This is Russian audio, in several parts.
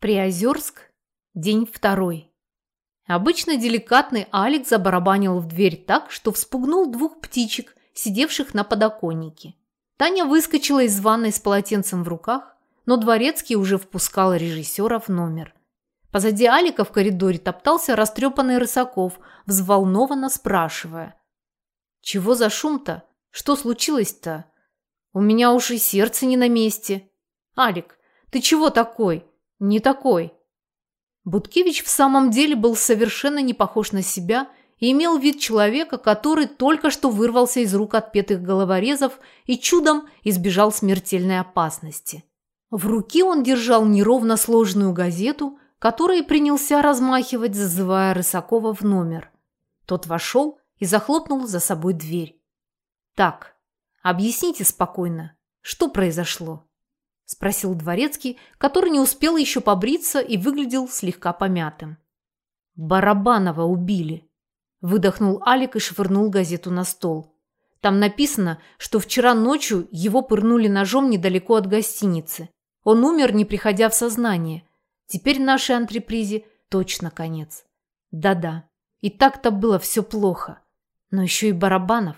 Приозерск. День второй. Обычно деликатный Алекс забарабанил в дверь так, что вспугнул двух птичек, сидевших на подоконнике. Таня выскочила из ванной с полотенцем в руках, но Дворецкий уже впускал режиссера в номер. Позади Алика в коридоре топтался растрепанный Рысаков, взволнованно спрашивая. «Чего за шум-то? Что случилось-то? У меня уж и сердце не на месте. Алик, ты чего такой?» Не такой. Буткевич в самом деле был совершенно не похож на себя и имел вид человека, который только что вырвался из рук отпетых головорезов и чудом избежал смертельной опасности. В руке он держал неровно сложенную газету, которой принялся размахивать, зазывая Рысакова в номер. Тот вошел и захлопнул за собой дверь. «Так, объясните спокойно, что произошло?» – спросил дворецкий, который не успел еще побриться и выглядел слегка помятым. «Барабанова убили», – выдохнул Алик и швырнул газету на стол. Там написано, что вчера ночью его пырнули ножом недалеко от гостиницы. Он умер, не приходя в сознание. Теперь нашей антрепризе точно конец. Да-да, и так-то было все плохо. Но еще и Барабанов.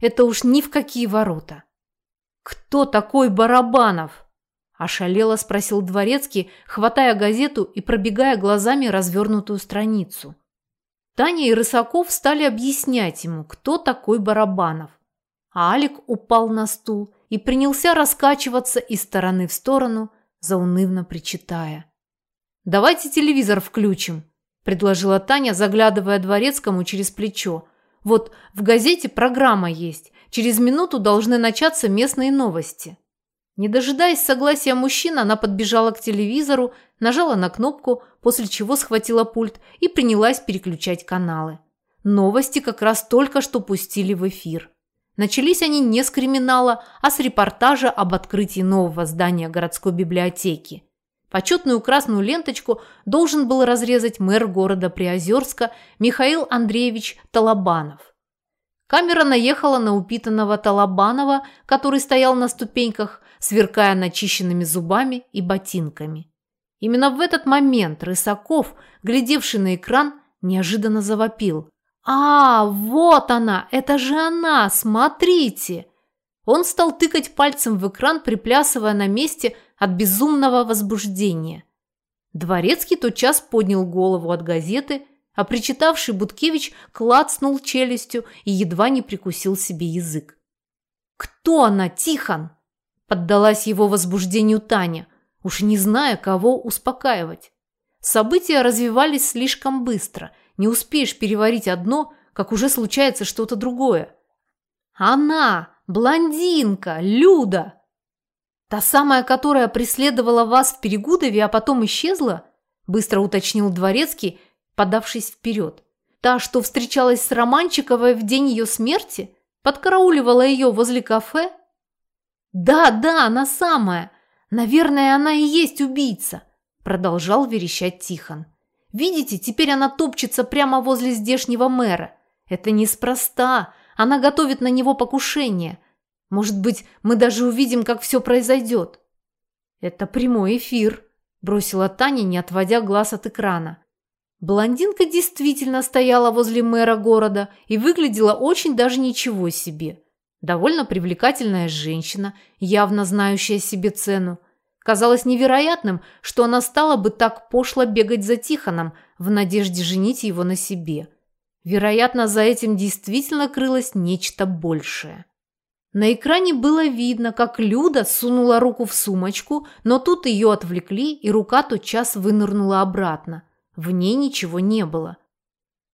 Это уж ни в какие ворота. «Кто такой Барабанов?» Ошалело спросил Дворецкий, хватая газету и пробегая глазами развернутую страницу. Таня и Рысаков стали объяснять ему, кто такой Барабанов. А Алик упал на стул и принялся раскачиваться из стороны в сторону, заунывно причитая. «Давайте телевизор включим», – предложила Таня, заглядывая Дворецкому через плечо. «Вот в газете программа есть. Через минуту должны начаться местные новости». Не дожидаясь согласия мужчин, она подбежала к телевизору, нажала на кнопку, после чего схватила пульт и принялась переключать каналы. Новости как раз только что пустили в эфир. Начались они не с криминала, а с репортажа об открытии нового здания городской библиотеки. Почетную красную ленточку должен был разрезать мэр города Приозерска Михаил Андреевич Талабанов. Камера наехала на упитанного Талабанова, который стоял на ступеньках, сверкая начищенными зубами и ботинками. Именно в этот момент Рысаков, глядевший на экран, неожиданно завопил. «А, вот она! Это же она! Смотрите!» Он стал тыкать пальцем в экран, приплясывая на месте от безумного возбуждения. Дворецкий тотчас поднял голову от газеты, а причитавший Буткевич клацнул челюстью и едва не прикусил себе язык. «Кто она, Тихон?» Поддалась его возбуждению Таня, уж не зная, кого успокаивать. События развивались слишком быстро. Не успеешь переварить одно, как уже случается что-то другое. «Она! Блондинка! Люда!» «Та самая, которая преследовала вас в Перегудове, а потом исчезла?» Быстро уточнил Дворецкий, подавшись вперед. «Та, что встречалась с Романчиковой в день ее смерти? Подкарауливала ее возле кафе?» «Да, да, она самая! Наверное, она и есть убийца!» Продолжал верещать Тихон. «Видите, теперь она топчется прямо возле здешнего мэра. Это неспроста. Она готовит на него покушение. Может быть, мы даже увидим, как все произойдет». «Это прямой эфир», – бросила Таня, не отводя глаз от экрана. Блондинка действительно стояла возле мэра города и выглядела очень даже ничего себе – Довольно привлекательная женщина, явно знающая себе цену. Казалось невероятным, что она стала бы так пошло бегать за Тихоном в надежде женить его на себе. Вероятно, за этим действительно крылось нечто большее. На экране было видно, как Люда сунула руку в сумочку, но тут ее отвлекли, и рука тотчас вынырнула обратно. В ней ничего не было.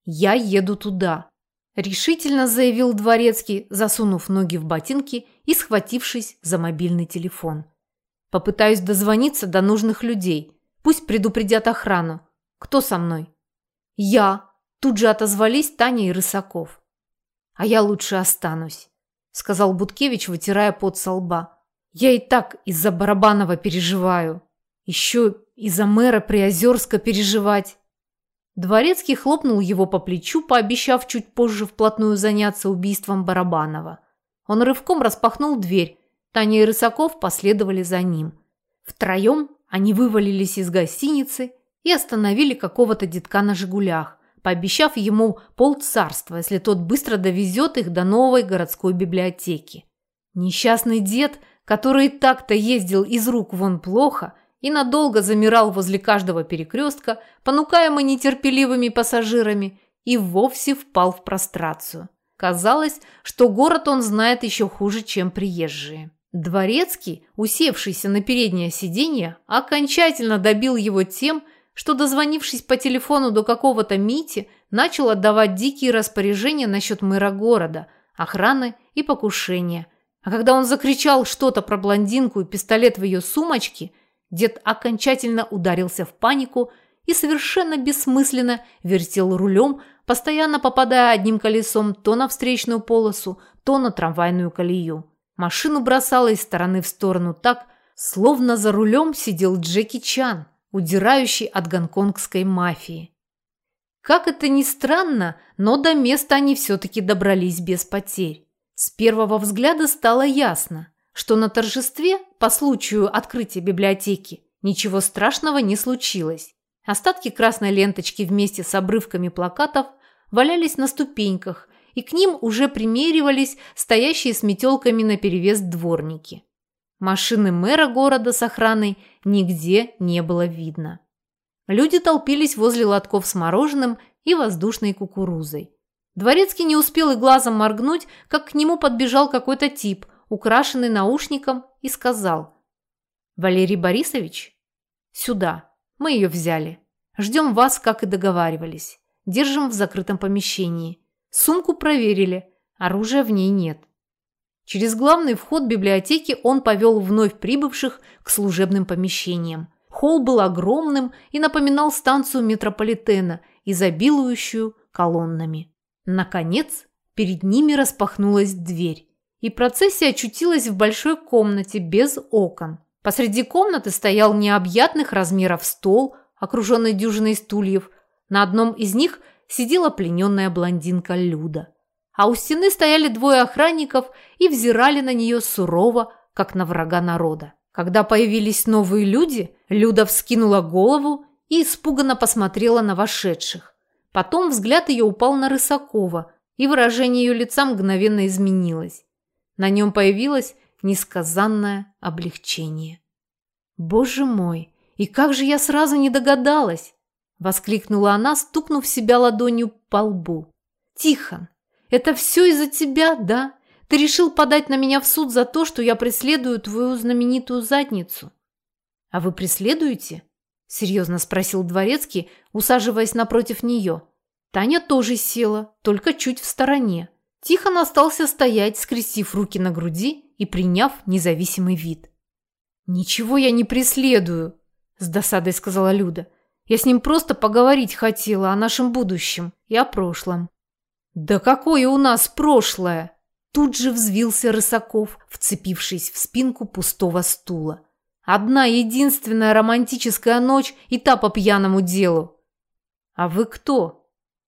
«Я еду туда», решительно заявил дворецкий, засунув ноги в ботинки и схватившись за мобильный телефон. Попытаюсь дозвониться до нужных людей. Пусть предупредят охрану. Кто со мной? Я. Тут же отозвались Таня и Рысаков. А я лучше останусь, сказал Буткевич, вытирая пот со лба. Я и так из-за Барабанова переживаю. Еще из-за мэра Приозерска переживать. Дворецкий хлопнул его по плечу, пообещав чуть позже вплотную заняться убийством Барабанова. Он рывком распахнул дверь. Таня и Рысаков последовали за ним. Втроем Они вывалились из гостиницы и остановили какого-то детка на «Жигулях», пообещав ему полцарства, если тот быстро довезет их до новой городской библиотеки. Несчастный дед, который так-то ездил из рук вон плохо и надолго замирал возле каждого перекрестка, понукаемый нетерпеливыми пассажирами, и вовсе впал в прострацию. Казалось, что город он знает еще хуже, чем приезжие. Дворецкий, усевшийся на переднее сиденье, окончательно добил его тем, что, дозвонившись по телефону до какого-то Мити, начал отдавать дикие распоряжения насчет мэра города, охраны и покушения. А когда он закричал что-то про блондинку и пистолет в ее сумочке, дед окончательно ударился в панику и совершенно бессмысленно вертел рулем, постоянно попадая одним колесом то на встречную полосу, то на трамвайную колею. Машину бросало из стороны в сторону так, словно за рулем сидел Джеки Чан – удирающий от гонконгской мафии. Как это ни странно, но до места они все-таки добрались без потерь. С первого взгляда стало ясно, что на торжестве по случаю открытия библиотеки ничего страшного не случилось. Остатки красной ленточки вместе с обрывками плакатов валялись на ступеньках, и к ним уже примеривались стоящие с метелками наперевес дворники. Машины мэра города с охраной нигде не было видно. Люди толпились возле лотков с мороженым и воздушной кукурузой. Дворецкий не успел и глазом моргнуть, как к нему подбежал какой-то тип, украшенный наушником, и сказал «Валерий Борисович? Сюда. Мы ее взяли. Ждем вас, как и договаривались. Держим в закрытом помещении. Сумку проверили. Оружия в ней нет. Через главный вход библиотеки он повел вновь прибывших к служебным помещениям. Холл был огромным и напоминал станцию метрополитена, изобилующую колоннами. Наконец, перед ними распахнулась дверь, и процессия очутилась в большой комнате без окон. Посреди комнаты стоял необъятных размеров стол, окруженный дюжиной стульев. На одном из них сидела плененная блондинка Люда а у стены стояли двое охранников и взирали на нее сурово, как на врага народа. Когда появились новые люди, Люда вскинула голову и испуганно посмотрела на вошедших. Потом взгляд ее упал на Рысакова, и выражение ее лица мгновенно изменилось. На нем появилось несказанное облегчение. «Боже мой, и как же я сразу не догадалась!» – воскликнула она, стукнув себя ладонью по лбу. «Тихон, это все из-за тебя, да? Ты решил подать на меня в суд за то, что я преследую твою знаменитую задницу. А вы преследуете? Серьезно спросил Дворецкий, усаживаясь напротив нее. Таня тоже села, только чуть в стороне. Тихон остался стоять, скрестив руки на груди и приняв независимый вид. «Ничего я не преследую», – с досадой сказала Люда. «Я с ним просто поговорить хотела о нашем будущем и о прошлом». «Да какое у нас прошлое!» Тут же взвился Рысаков, вцепившись в спинку пустого стула. «Одна единственная романтическая ночь и та по пьяному делу!» «А вы кто?»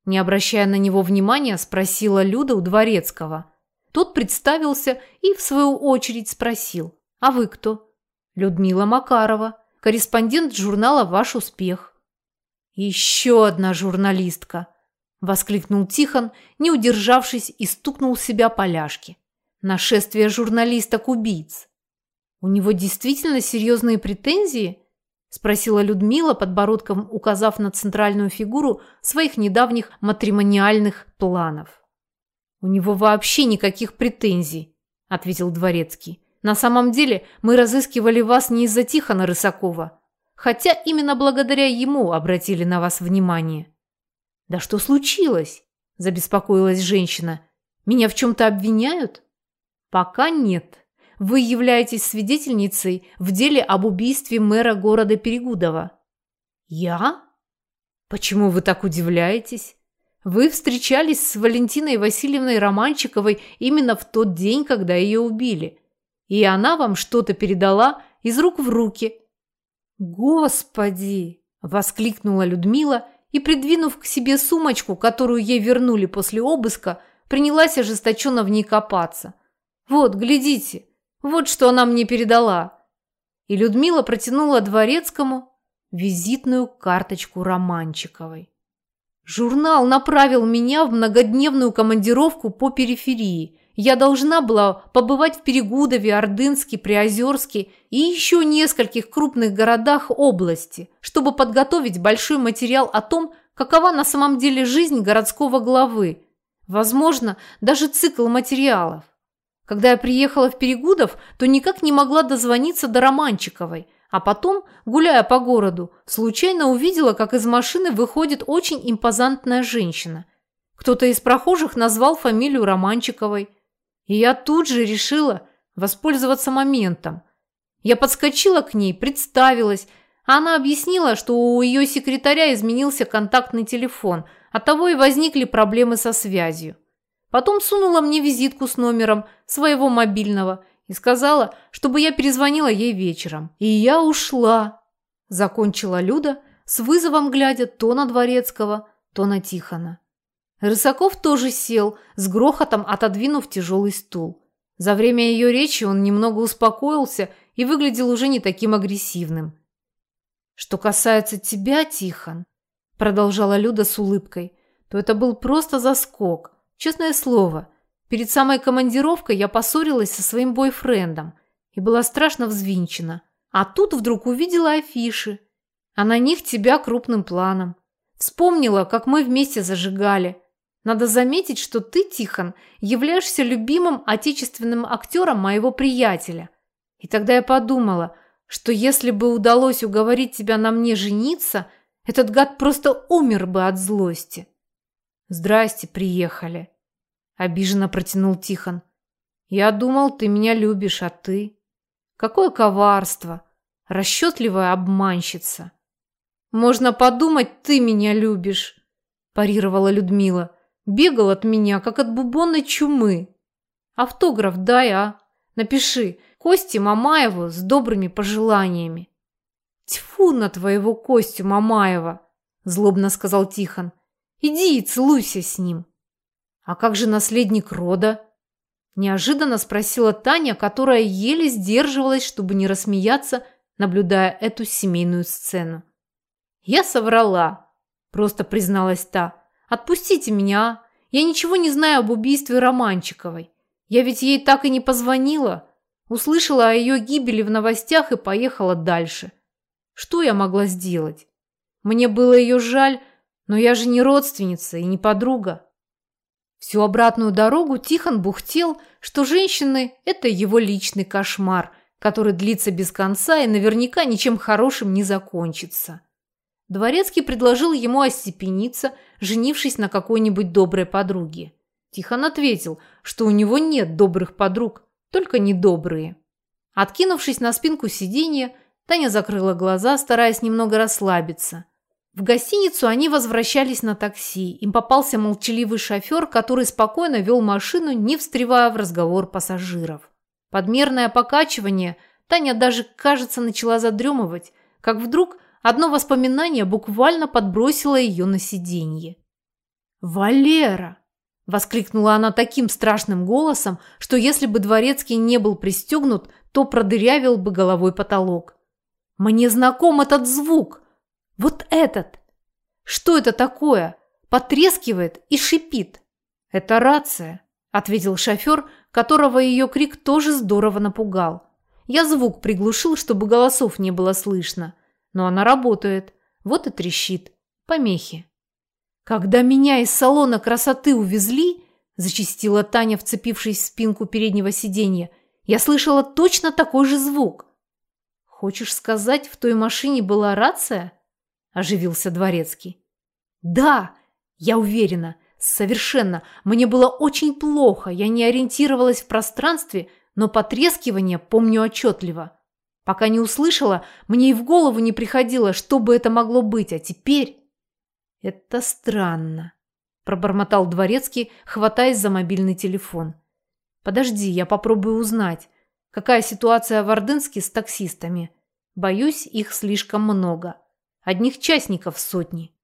Не обращая на него внимания, спросила Люда у Дворецкого. Тот представился и, в свою очередь, спросил. «А вы кто?» «Людмила Макарова, корреспондент журнала «Ваш успех». «Еще одна журналистка!» Воскликнул Тихон, не удержавшись и стукнул себя по ляжке. Нашествие журналисток-убийц. У него действительно серьезные претензии? Спросила Людмила, подбородком указав на центральную фигуру своих недавних матримониальных планов. «У него вообще никаких претензий», – ответил Дворецкий. «На самом деле мы разыскивали вас не из-за Тихона Рысакова, хотя именно благодаря ему обратили на вас внимание». «Да что случилось?» – забеспокоилась женщина. «Меня в чем-то обвиняют?» «Пока нет. Вы являетесь свидетельницей в деле об убийстве мэра города Перегудова». «Я? Почему вы так удивляетесь? Вы встречались с Валентиной Васильевной Романчиковой именно в тот день, когда ее убили. И она вам что-то передала из рук в руки». «Господи!» – воскликнула Людмила – и, придвинув к себе сумочку, которую ей вернули после обыска, принялась ожесточенно в ней копаться. «Вот, глядите, вот что она мне передала». и Людмила протянула Дворецкому визитную карточку Романчиковой. Журнал направил меня в многодневную командировку по периферии. Я должна была побывать в Перегудове, Ордынске, Приозерске и еще нескольких крупных городах области, чтобы подготовить большой материал о том, какова на самом деле жизнь городского главы. Возможно, даже цикл материалов. Когда я приехала в Перегудов, то никак не могла дозвониться до Романчиковой, а потом, гуляя по городу, случайно увидела, как из машины выходит очень импозантная женщина. Кто-то из прохожих назвал фамилию Романчиковой. И я тут же решила воспользоваться моментом. Я подскочила к ней, представилась, а она объяснила, что у ее секретаря изменился контактный телефон, оттого и возникли проблемы со связью. Потом сунула мне визитку с номером своего мобильного и сказала, чтобы я перезвонила ей вечером. И я ушла. Закончила Люда, с вызовом глядя то на Дворецкого, то на Тихона. Рысаков тоже сел, с грохотом отодвинув тяжелый стул. За время ее речи он немного успокоился и выглядел уже не таким агрессивным. «Что касается тебя, Тихон», – продолжала Люда с улыбкой, – то это был просто заскок. Честное слово, перед самой командировкой я поссорилась со своим бойфрендом и была страшно взвинчена. А тут вдруг увидела афиши, а на них тебя крупным планом. Вспомнила, как мы вместе зажигали. Надо заметить, что ты, Тихон, являешься любимым отечественным актером моего приятеля. И тогда я подумала, что если бы удалось уговорить тебя на мне жениться, этот гад просто умер бы от злости. «Здрасте, приехали», – обиженно протянул Тихон. «Я думал, ты меня любишь, а ты...» «Какое коварство! Расчетливая обманщица!» «Можно подумать, ты меня любишь», – парировала Людмила. «Бегал от меня, как от бубонной чумы. Автограф дай, а? Напиши Косте Мамаеву с добрыми пожеланиями». «Тьфу на твоего Костю Мамаева!» – злобно сказал Тихон. Иди и целуйся с ним. А как же наследник рода? Неожиданно спросила Таня, которая еле сдерживалась, чтобы не рассмеяться, наблюдая эту семейную сцену. Я соврала, просто призналась та. Отпустите меня, а? Я ничего не знаю об убийстве Романчиковой. Я ведь ей так и не позвонила. Услышала о ее гибели в новостях и поехала дальше. Что я могла сделать? Мне было ее жаль, но я же не родственница и не подруга. Всю обратную дорогу Тихон бухтел, что женщины – это его личный кошмар, который длится без конца и наверняка ничем хорошим не закончится. Дворецкий предложил ему остепениться, женившись на какой-нибудь доброй подруге. Тихон ответил, что у него нет добрых подруг, только недобрые. Откинувшись на спинку сиденья, Таня закрыла глаза, стараясь немного расслабиться – в гостиницу они возвращались на такси. Им попался молчаливый шофер, который спокойно вел машину, не встревая в разговор пассажиров. Подмерное покачивание Таня даже, кажется, начала задремывать, как вдруг одно воспоминание буквально подбросило ее на сиденье. «Валера!» – воскликнула она таким страшным голосом, что если бы Дворецкий не был пристегнут, то продырявил бы головой потолок. «Мне знаком этот звук!» Вот этот! Что это такое? Потрескивает и шипит. Это рация, ответил шофер, которого ее крик тоже здорово напугал. Я звук приглушил, чтобы голосов не было слышно. Но она работает. Вот и трещит. Помехи. Когда меня из салона красоты увезли, зачастила Таня, вцепившись в спинку переднего сиденья, я слышала точно такой же звук. Хочешь сказать, в той машине была рация? Оживился дворецкий. Да, я уверена, совершенно. Мне было очень плохо, я не ориентировалась в пространстве, но потрескивание помню отчетливо. Пока не услышала, мне и в голову не приходило, что бы это могло быть, а теперь... Это странно, пробормотал дворецкий, хватаясь за мобильный телефон. Подожди, я попробую узнать, какая ситуация в Ордынске с таксистами. Боюсь, их слишком много. Одних частников сотни.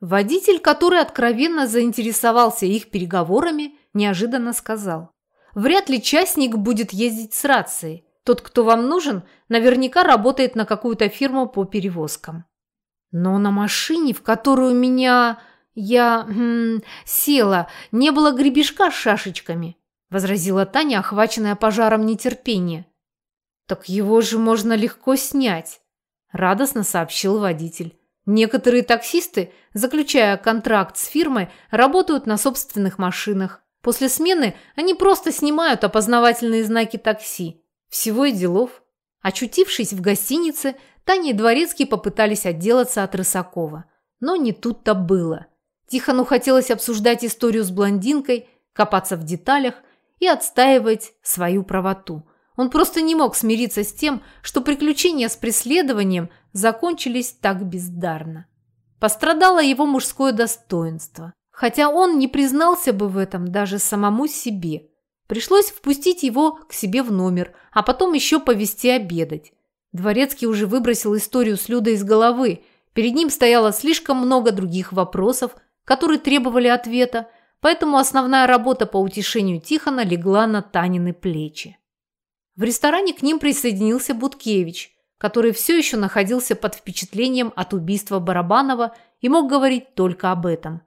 Водитель, который откровенно заинтересовался их переговорами, неожиданно сказал. Вряд ли частник будет ездить с рацией. Тот, кто вам нужен, наверняка работает на какую-то фирму по перевозкам. Но на машине, в которую меня... я... М, села, не было гребешка с шашечками, возразила Таня, охваченная пожаром нетерпения. Так его же можно легко снять, радостно сообщил водитель. Некоторые таксисты, заключая контракт с фирмой, работают на собственных машинах. После смены они просто снимают опознавательные знаки такси. Всего и делов. Очутившись в гостинице, Таня и Дворецкий попытались отделаться от Рысакова. Но не тут-то было. Тихону хотелось обсуждать историю с блондинкой, копаться в деталях и отстаивать свою правоту. Он просто не мог смириться с тем, что приключения с преследованием закончились так бездарно. Пострадало его мужское достоинство. Хотя он не признался бы в этом даже самому себе. Пришлось впустить его к себе в номер, а потом еще повезти обедать. Дворецкий уже выбросил историю с Людой из головы. Перед ним стояло слишком много других вопросов, которые требовали ответа, поэтому основная работа по утешению Тихона легла на Танины плечи. В ресторане к ним присоединился Буткевич, который все еще находился под впечатлением от убийства Барабанова и мог говорить только об этом.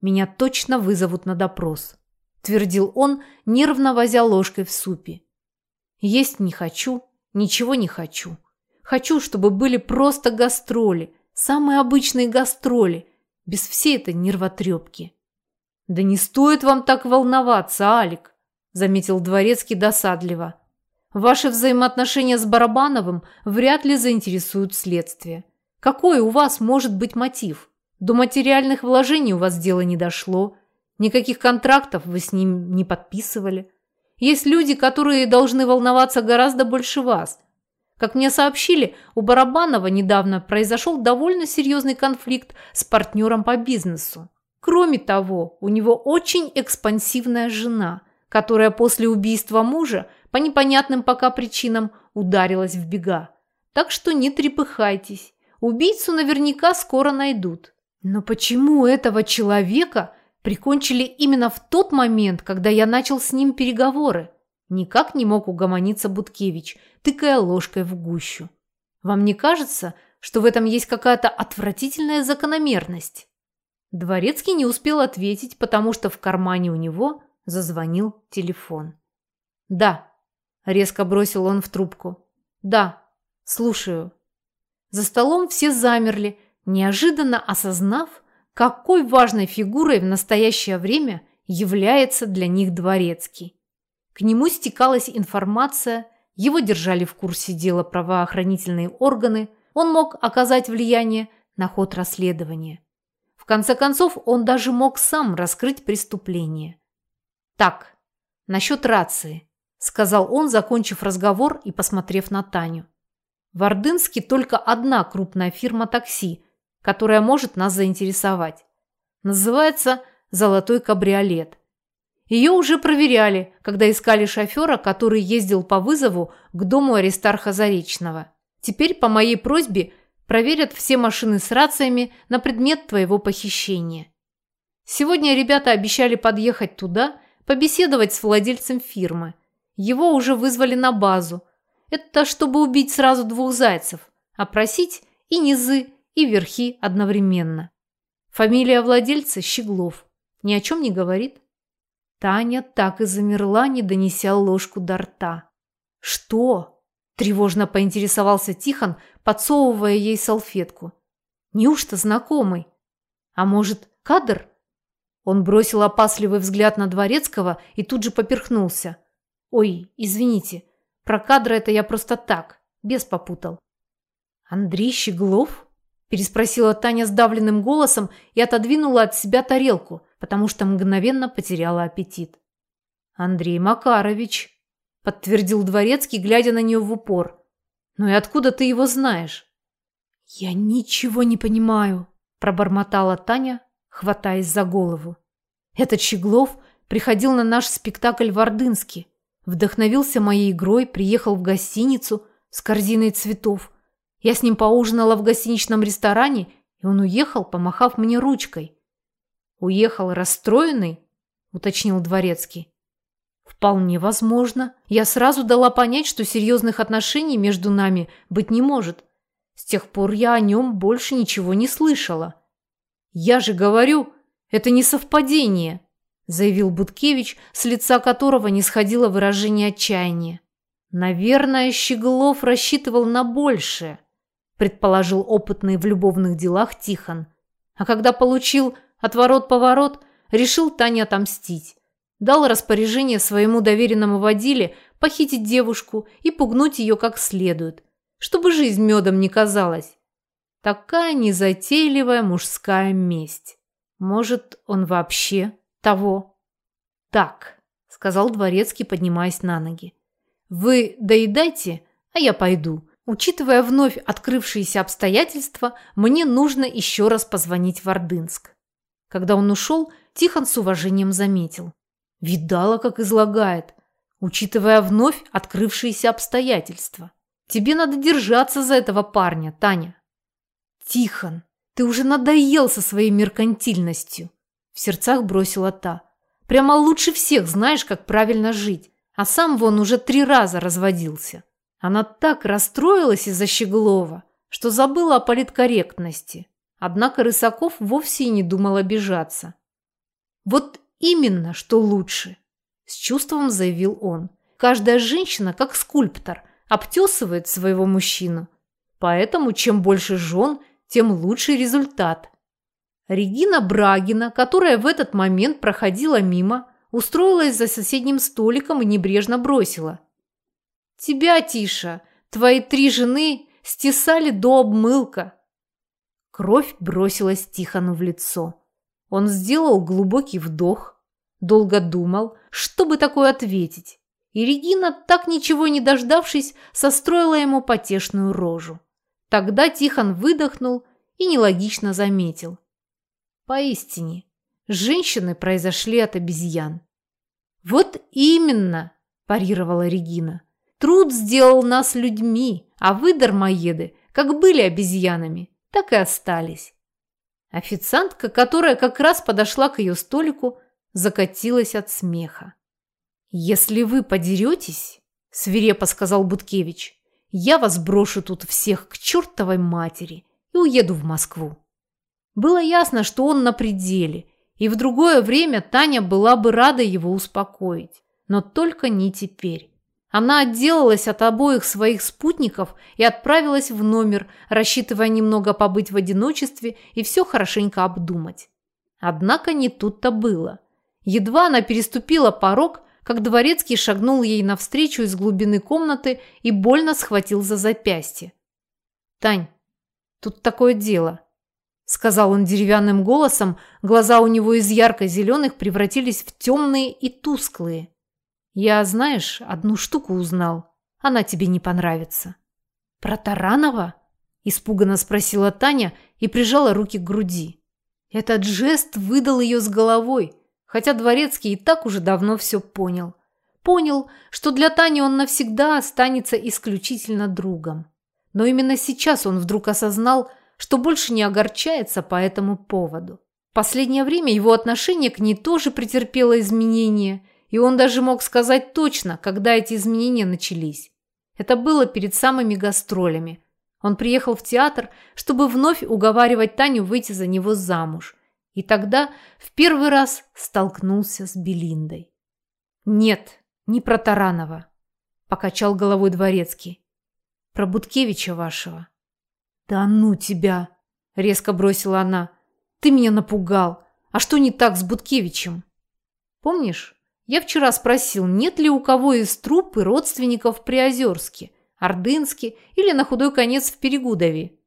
«Меня точно вызовут на допрос», – твердил он, нервно возя ложкой в супе. «Есть не хочу, Ничего не хочу. Хочу, чтобы были просто гастроли, самые обычные гастроли, без всей этой нервотрепки. «Да не стоит вам так волноваться, Алик», – заметил Дворецкий досадливо. «Ваши взаимоотношения с Барабановым вряд ли заинтересуют следствие. Какой у вас может быть мотив? До материальных вложений у вас дело не дошло. Никаких контрактов вы с ним не подписывали. Есть люди, которые должны волноваться гораздо больше вас. Как мне сообщили, у Барабанова недавно произошел довольно серьезный конфликт с партнером по бизнесу. Кроме того, у него очень экспансивная жена, которая после убийства мужа по непонятным пока причинам ударилась в бега. Так что не трепыхайтесь. Убийцу наверняка скоро найдут. Но почему этого человека прикончили именно в тот момент, когда я начал с ним переговоры. Никак не мог угомониться Буткевич, тыкая ложкой в гущу. Вам не кажется, что в этом есть какая-то отвратительная закономерность? Дворецкий не успел ответить, потому что в кармане у него зазвонил телефон. «Да», – резко бросил он в трубку. «Да, слушаю». За столом все замерли, неожиданно осознав, какой важной фигурой в настоящее время является для них дворецкий. К нему стекалась информация, его держали в курсе дела правоохранительные органы, он мог оказать влияние на ход расследования. В конце концов, он даже мог сам раскрыть преступление. «Так, насчет рации», – сказал он, закончив разговор и посмотрев на Таню. В Ордынске только одна крупная фирма такси, которая может нас заинтересовать. Называется «Золотой кабриолет». Ее уже проверяли, когда искали шофера, который ездил по вызову к дому Аристарха Заречного. Теперь по моей просьбе проверят все машины с рациями на предмет твоего похищения. Сегодня ребята обещали подъехать туда, побеседовать с владельцем фирмы. Его уже вызвали на базу. Это чтобы убить сразу двух зайцев, опросить и низы, и верхи одновременно. Фамилия владельца Щеглов. Ни о чем не говорит. Таня так и замерла, не донеся ложку до рта. «Что?» – тревожно поинтересовался Тихон, подсовывая ей салфетку. «Неужто знакомый? А может, кадр?» Он бросил опасливый взгляд на Дворецкого и тут же поперхнулся. «Ой, извините, про кадра это я просто так, без попутал». «Андрей Щеглов?» переспросила Таня сдавленным голосом и отодвинула от себя тарелку, потому что мгновенно потеряла аппетит. «Андрей Макарович», – подтвердил Дворецкий, глядя на нее в упор. «Ну и откуда ты его знаешь?» «Я ничего не понимаю», – пробормотала Таня, хватаясь за голову. «Этот Щеглов приходил на наш спектакль в Ордынске, вдохновился моей игрой, приехал в гостиницу с корзиной цветов – я с ним поужинала в гостиничном ресторане, и он уехал, помахав мне ручкой. «Уехал расстроенный?» – уточнил Дворецкий. Вполне возможно. Я сразу дала понять, что серьезных отношений между нами быть не может. С тех пор я о нем больше ничего не слышала. Я же говорю, это не совпадение, заявил Буткевич, с лица которого не сходило выражение отчаяния. Наверное, Щеглов рассчитывал на большее, предположил опытный в любовных делах Тихон. А когда получил отворот-поворот, решил Тане отомстить. Дал распоряжение своему доверенному водиле похитить девушку и пугнуть ее как следует, чтобы жизнь медом не казалась. Такая незатейливая мужская месть. Может, он вообще того? Так, сказал Дворецкий, поднимаясь на ноги. Вы доедайте, а я пойду. Учитывая вновь открывшиеся обстоятельства, мне нужно еще раз позвонить в Ордынск. Когда он ушел, Тихон с уважением заметил. Видала, как излагает, учитывая вновь открывшиеся обстоятельства. Тебе надо держаться за этого парня, Таня. Тихон, ты уже надоел со своей меркантильностью. В сердцах бросила та. Прямо лучше всех знаешь, как правильно жить. А сам вон уже три раза разводился. Она так расстроилась из-за Щеглова, что забыла о политкорректности. Однако Рысаков вовсе и не думал обижаться. Вот именно, что лучше, с чувством заявил он. Каждая женщина, как скульптор, обтесывает своего мужчину. Поэтому чем больше жен, тем лучший результат. Регина Брагина, которая в этот момент проходила мимо, устроилась за соседним столиком и небрежно бросила. «Тебя, Тиша, твои три жены стесали до обмылка». Кровь бросилась Тихону в лицо. Он сделал глубокий вдох, долго думал, что бы такое ответить. И Регина, так ничего не дождавшись, состроила ему потешную рожу. Тогда Тихон выдохнул и нелогично заметил. Поистине, женщины произошли от обезьян. «Вот именно!» – парировала Регина. «Труд сделал нас людьми, а вы, дармоеды, как были обезьянами, так и остались». Официантка, которая как раз подошла к ее столику, закатилась от смеха. «Если вы подеретесь, – свирепо сказал Буткевич, – я вас брошу тут всех к чертовой матери и уеду в Москву». Было ясно, что он на пределе, и в другое время Таня была бы рада его успокоить. Но только не теперь. Она отделалась от обоих своих спутников и отправилась в номер, рассчитывая немного побыть в одиночестве и все хорошенько обдумать. Однако не тут-то было. Едва она переступила порог, как дворецкий шагнул ей навстречу из глубины комнаты и больно схватил за запястье. «Тань, тут такое дело», сказал он деревянным голосом, глаза у него из ярко-зеленых превратились в темные и тусклые. Я, знаешь, одну штуку узнал. Она тебе не понравится. Про Таранова? Испуганно спросила Таня и прижала руки к груди. Этот жест выдал ее с головой, хотя Дворецкий и так уже давно все понял. Понял, что для Тани он навсегда останется исключительно другом. Но именно сейчас он вдруг осознал, что больше не огорчается по этому поводу. В последнее время его отношение к ней тоже претерпело изменения, и он даже мог сказать точно, когда эти изменения начались. Это было перед самыми гастролями. Он приехал в театр, чтобы вновь уговаривать Таню выйти за него замуж. И тогда в первый раз столкнулся с Белиндой. «Нет, не про Таранова», – покачал головой дворецкий. «Про Буткевича вашего». «Да ну тебя!» – резко бросила она. «Ты меня напугал. А что не так с Буткевичем?» «Помнишь, я вчера спросил, нет ли у кого из труппы родственников в Приозерске, Ордынске или на худой конец в Перегудове?»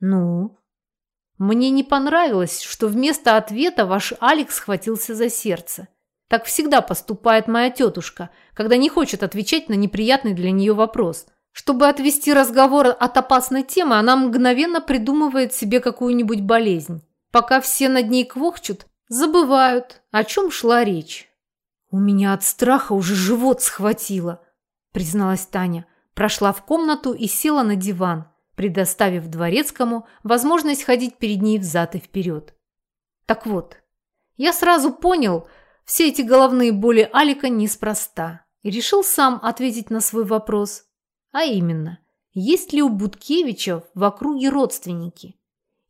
«Ну?» «Мне не понравилось, что вместо ответа ваш Алекс схватился за сердце. Так всегда поступает моя тетушка, когда не хочет отвечать на неприятный для нее вопрос – чтобы отвести разговор от опасной темы, она мгновенно придумывает себе какую-нибудь болезнь. Пока все над ней квохчут, забывают, о чем шла речь. «У меня от страха уже живот схватило», – призналась Таня. Прошла в комнату и села на диван, предоставив дворецкому возможность ходить перед ней взад и вперед. Так вот, я сразу понял, все эти головные боли Алика неспроста. И решил сам ответить на свой вопрос. А именно, есть ли у Буткевича в округе родственники?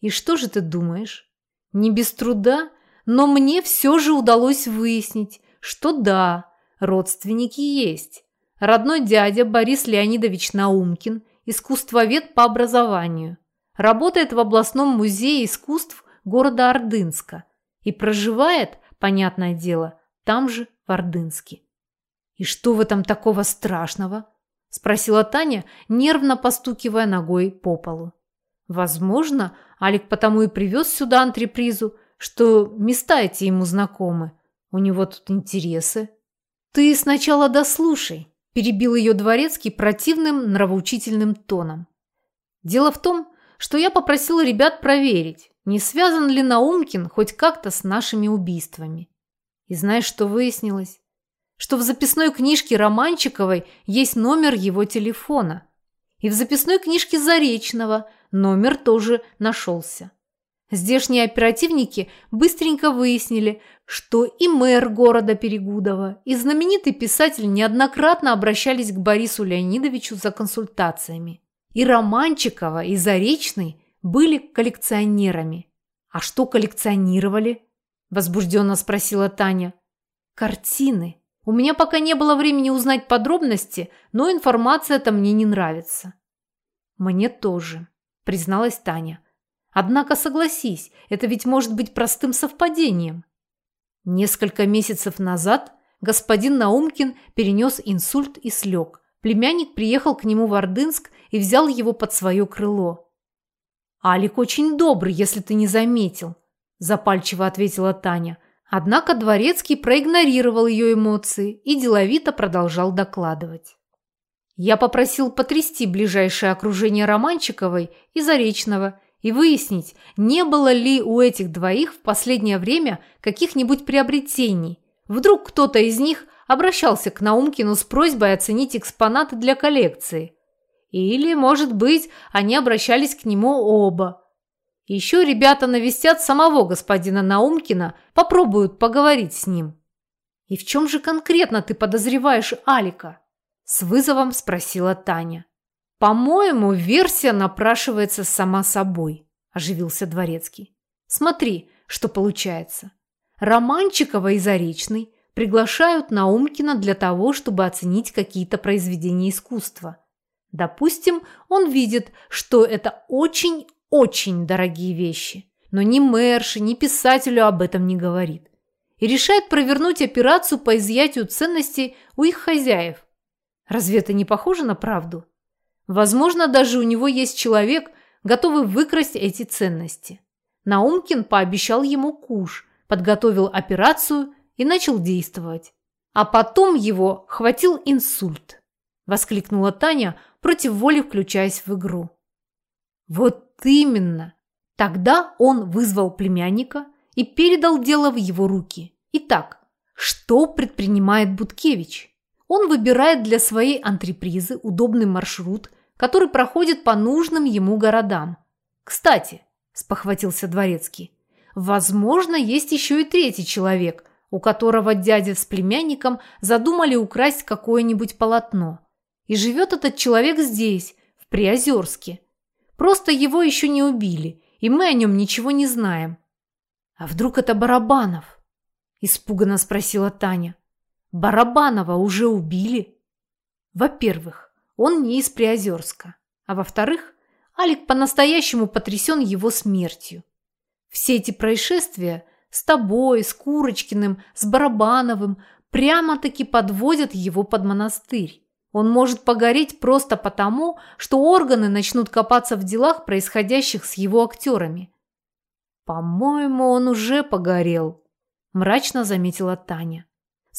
И что же ты думаешь? Не без труда, но мне все же удалось выяснить, что да, родственники есть. Родной дядя Борис Леонидович Наумкин, искусствовед по образованию, работает в областном музее искусств города Ордынска и проживает, понятное дело, там же, в Ордынске. «И что в этом такого страшного?» – спросила Таня, нервно постукивая ногой по полу. Возможно, Алик потому и привез сюда антрепризу, что места эти ему знакомы. У него тут интересы. «Ты сначала дослушай», – перебил ее дворецкий противным нравоучительным тоном. «Дело в том, что я попросила ребят проверить, не связан ли Наумкин хоть как-то с нашими убийствами. И знаешь, что выяснилось? Что в записной книжке Романчиковой есть номер его телефона. И в записной книжке Заречного номер тоже нашелся. Здешние оперативники быстренько выяснили, что и мэр города Перегудова, и знаменитый писатель неоднократно обращались к Борису Леонидовичу за консультациями. И Романчикова, и Заречный были коллекционерами. «А что коллекционировали?» – возбужденно спросила Таня. «Картины. У меня пока не было времени узнать подробности, но информация-то мне не нравится». «Мне тоже», – призналась Таня. Однако согласись, это ведь может быть простым совпадением. Несколько месяцев назад господин Наумкин перенес инсульт и слег. Племянник приехал к нему в Ордынск и взял его под свое крыло. «Алик очень добрый, если ты не заметил», – запальчиво ответила Таня. Однако Дворецкий проигнорировал ее эмоции и деловито продолжал докладывать. Я попросил потрясти ближайшее окружение Романчиковой и Заречного и выяснить, не было ли у этих двоих в последнее время каких-нибудь приобретений. Вдруг кто-то из них обращался к Наумкину с просьбой оценить экспонаты для коллекции. Или, может быть, они обращались к нему оба. Еще ребята навестят самого господина Наумкина, попробуют поговорить с ним. «И в чем же конкретно ты подозреваешь Алика?» С вызовом спросила Таня. «По-моему, версия напрашивается сама собой», – оживился Дворецкий. «Смотри, что получается. Романчикова и Заречный приглашают Наумкина для того, чтобы оценить какие-то произведения искусства. Допустим, он видит, что это очень-очень дорогие вещи, но ни мэрше, ни писателю об этом не говорит. И решает провернуть операцию по изъятию ценностей у их хозяев. Разве это не похоже на правду?» Возможно, даже у него есть человек, готовый выкрасть эти ценности. Наумкин пообещал ему куш, подготовил операцию и начал действовать. А потом его хватил инсульт, воскликнула Таня, против воли включаясь в игру. Вот именно. Тогда он вызвал племянника и передал дело в его руки. Итак, что предпринимает Буткевич? Он выбирает для своей антрепризы удобный маршрут который проходит по нужным ему городам. Кстати, спохватился Дворецкий, возможно, есть еще и третий человек, у которого дядя с племянником задумали украсть какое-нибудь полотно. И живет этот человек здесь, в Приозерске. Просто его еще не убили, и мы о нем ничего не знаем. А вдруг это Барабанов? Испуганно спросила Таня. Барабанова уже убили? Во-первых, он не из Приозерска. А во-вторых, Алик по-настоящему потрясен его смертью. Все эти происшествия с тобой, с Курочкиным, с Барабановым прямо-таки подводят его под монастырь. Он может погореть просто потому, что органы начнут копаться в делах, происходящих с его актерами. «По-моему, он уже погорел», – мрачно заметила Таня.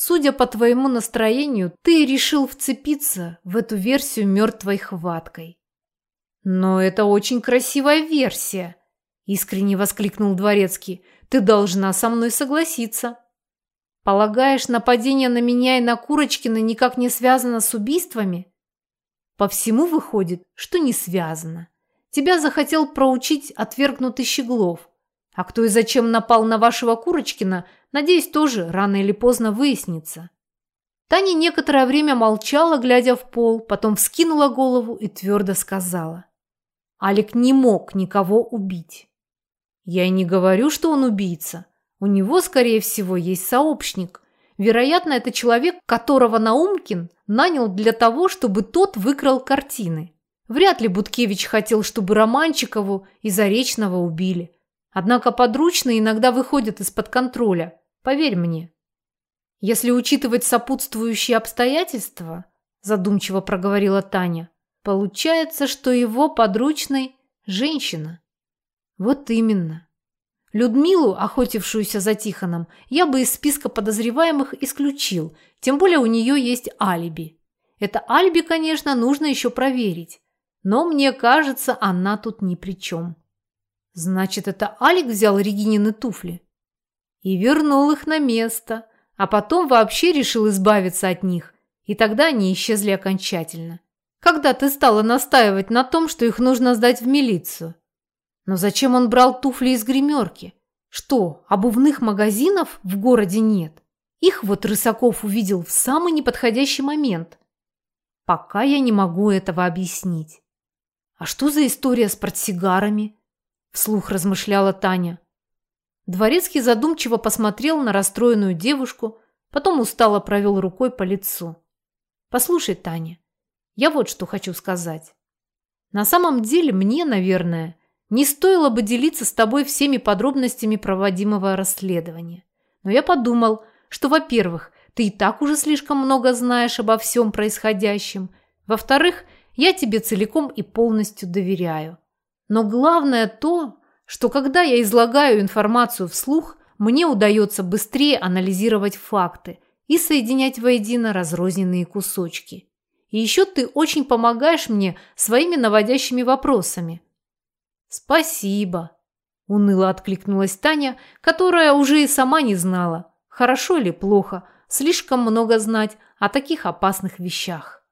Судя по твоему настроению, ты решил вцепиться в эту версию мертвой хваткой. Но это очень красивая версия, искренне воскликнул Дворецкий. Ты должна со мной согласиться. Полагаешь, нападение на меня и на Курочкина никак не связано с убийствами? По всему выходит, что не связано. Тебя захотел проучить отвергнутый Щеглов. А кто и зачем напал на вашего Курочкина, надеюсь, тоже рано или поздно выяснится. Таня некоторое время молчала, глядя в пол, потом вскинула голову и твердо сказала. Алик не мог никого убить. Я и не говорю, что он убийца. У него, скорее всего, есть сообщник. Вероятно, это человек, которого Наумкин нанял для того, чтобы тот выкрал картины. Вряд ли Буткевич хотел, чтобы Романчикову и Заречного убили. Однако подручные иногда выходят из-под контроля. Поверь мне. Если учитывать сопутствующие обстоятельства, задумчиво проговорила Таня, Получается, что его подручной – женщина. Вот именно. Людмилу, охотившуюся за Тихоном, я бы из списка подозреваемых исключил, тем более у нее есть алиби. Это алиби, конечно, нужно еще проверить. Но мне кажется, она тут ни при чем. Значит, это Алик взял Регинины туфли и вернул их на место, а потом вообще решил избавиться от них, и тогда они исчезли окончательно когда ты стала настаивать на том, что их нужно сдать в милицию. Но зачем он брал туфли из гримерки? Что, обувных магазинов в городе нет? Их вот Рысаков увидел в самый неподходящий момент. Пока я не могу этого объяснить. А что за история с портсигарами? Вслух размышляла Таня. Дворецкий задумчиво посмотрел на расстроенную девушку, потом устало провел рукой по лицу. «Послушай, Таня, я вот что хочу сказать. На самом деле мне, наверное, не стоило бы делиться с тобой всеми подробностями проводимого расследования. Но я подумал, что, во-первых, ты и так уже слишком много знаешь обо всем происходящем. Во-вторых, я тебе целиком и полностью доверяю. Но главное то, что когда я излагаю информацию вслух, мне удается быстрее анализировать факты и соединять воедино разрозненные кусочки. И еще ты очень помогаешь мне своими наводящими вопросами». «Спасибо», – уныло откликнулась Таня, которая уже и сама не знала, хорошо или плохо, слишком много знать о таких опасных вещах.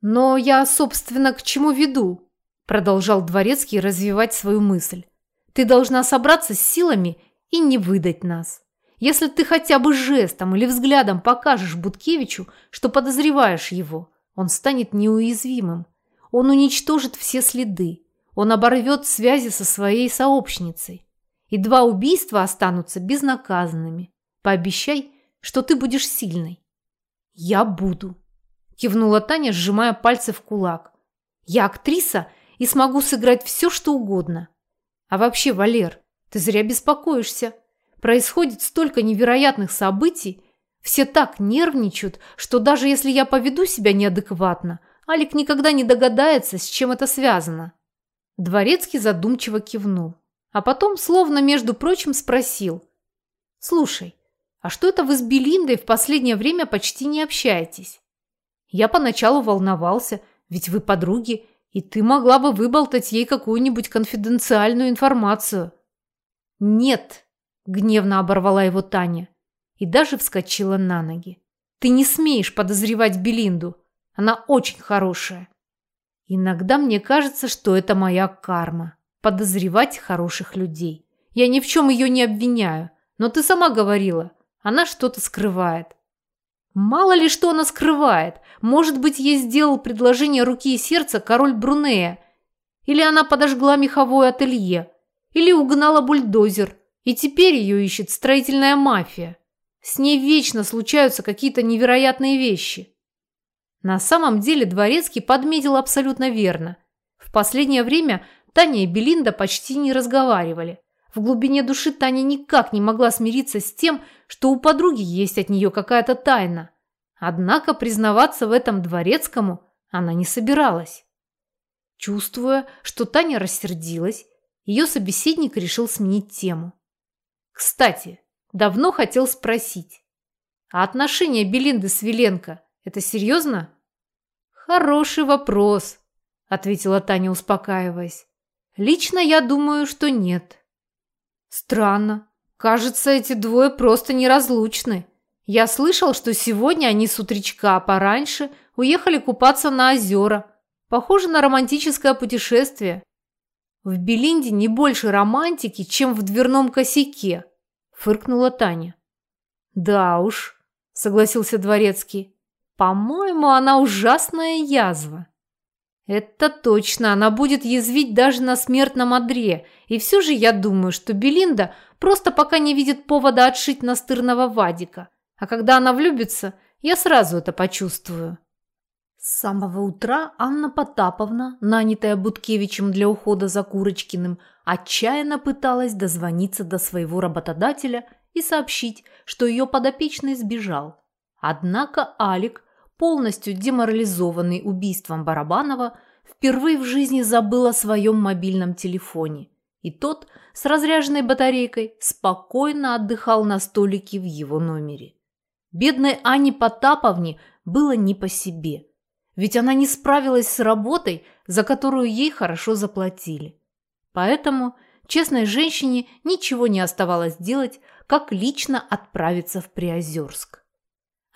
«Но я, собственно, к чему веду?» – продолжал Дворецкий развивать свою мысль. «Ты должна собраться с силами и не выдать нас. Если ты хотя бы жестом или взглядом покажешь Буткевичу, что подозреваешь его – он станет неуязвимым. Он уничтожит все следы. Он оборвет связи со своей сообщницей. И два убийства останутся безнаказанными. Пообещай, что ты будешь сильной. Я буду. Кивнула Таня, сжимая пальцы в кулак. Я актриса и смогу сыграть все, что угодно. А вообще, Валер, ты зря беспокоишься. Происходит столько невероятных событий, все так нервничают, что даже если я поведу себя неадекватно, Алик никогда не догадается, с чем это связано. Дворецкий задумчиво кивнул, а потом, словно между прочим, спросил. «Слушай, а что это вы с Белиндой в последнее время почти не общаетесь? Я поначалу волновался, ведь вы подруги, и ты могла бы выболтать ей какую-нибудь конфиденциальную информацию». «Нет», – гневно оборвала его Таня и даже вскочила на ноги. «Ты не смеешь подозревать Белинду. Она очень хорошая. Иногда мне кажется, что это моя карма – подозревать хороших людей. Я ни в чем ее не обвиняю, но ты сама говорила, она что-то скрывает. Мало ли что она скрывает. Может быть, ей сделал предложение руки и сердца король Брунея. Или она подожгла меховое ателье. Или угнала бульдозер. И теперь ее ищет строительная мафия. С ней вечно случаются какие-то невероятные вещи. На самом деле Дворецкий подметил абсолютно верно. В последнее время Таня и Белинда почти не разговаривали. В глубине души Таня никак не могла смириться с тем, что у подруги есть от нее какая-то тайна. Однако признаваться в этом Дворецкому она не собиралась. Чувствуя, что Таня рассердилась, ее собеседник решил сменить тему. «Кстати, Давно хотел спросить. А отношения Белинды с Виленко – это серьезно? Хороший вопрос, ответила Таня, успокаиваясь. Лично я думаю, что нет. Странно. Кажется, эти двое просто неразлучны. Я слышал, что сегодня они с утречка пораньше уехали купаться на озера. Похоже на романтическое путешествие. В Белинде не больше романтики, чем в дверном косяке, фыркнула Таня. Да уж, согласился Дворецкий. По-моему, она ужасная язва. Это точно, она будет язвить даже на смертном одре. И все же я думаю, что Белинда просто пока не видит повода отшить настырного Вадика. А когда она влюбится, я сразу это почувствую. С самого утра Анна Потаповна, нанятая Буткевичем для ухода за Курочкиным, отчаянно пыталась дозвониться до своего работодателя и сообщить, что ее подопечный сбежал. Однако Алик, полностью деморализованный убийством Барабанова, впервые в жизни забыл о своем мобильном телефоне, и тот с разряженной батарейкой спокойно отдыхал на столике в его номере. Бедной Ане Потаповне было не по себе – ведь она не справилась с работой, за которую ей хорошо заплатили. Поэтому честной женщине ничего не оставалось делать, как лично отправиться в Приозерск.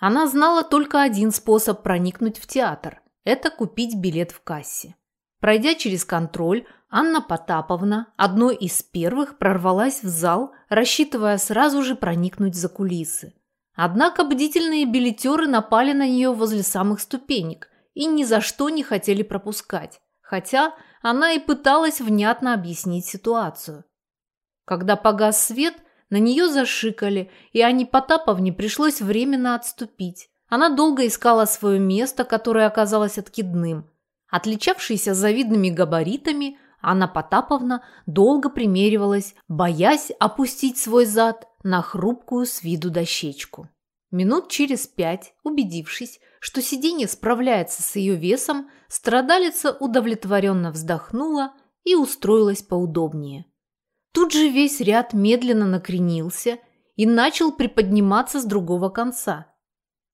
Она знала только один способ проникнуть в театр – это купить билет в кассе. Пройдя через контроль, Анна Потаповна, одной из первых, прорвалась в зал, рассчитывая сразу же проникнуть за кулисы. Однако бдительные билетеры напали на нее возле самых ступенек и ни за что не хотели пропускать, хотя она и пыталась внятно объяснить ситуацию. Когда погас свет, на нее зашикали, и Ане Потаповне пришлось временно отступить. Она долго искала свое место, которое оказалось откидным. Отличавшаяся завидными габаритами, Анна Потаповна долго примеривалась, боясь опустить свой зад на хрупкую с виду дощечку. Минут через пять, убедившись, что сиденье справляется с ее весом, страдалица удовлетворенно вздохнула и устроилась поудобнее. Тут же весь ряд медленно накренился и начал приподниматься с другого конца.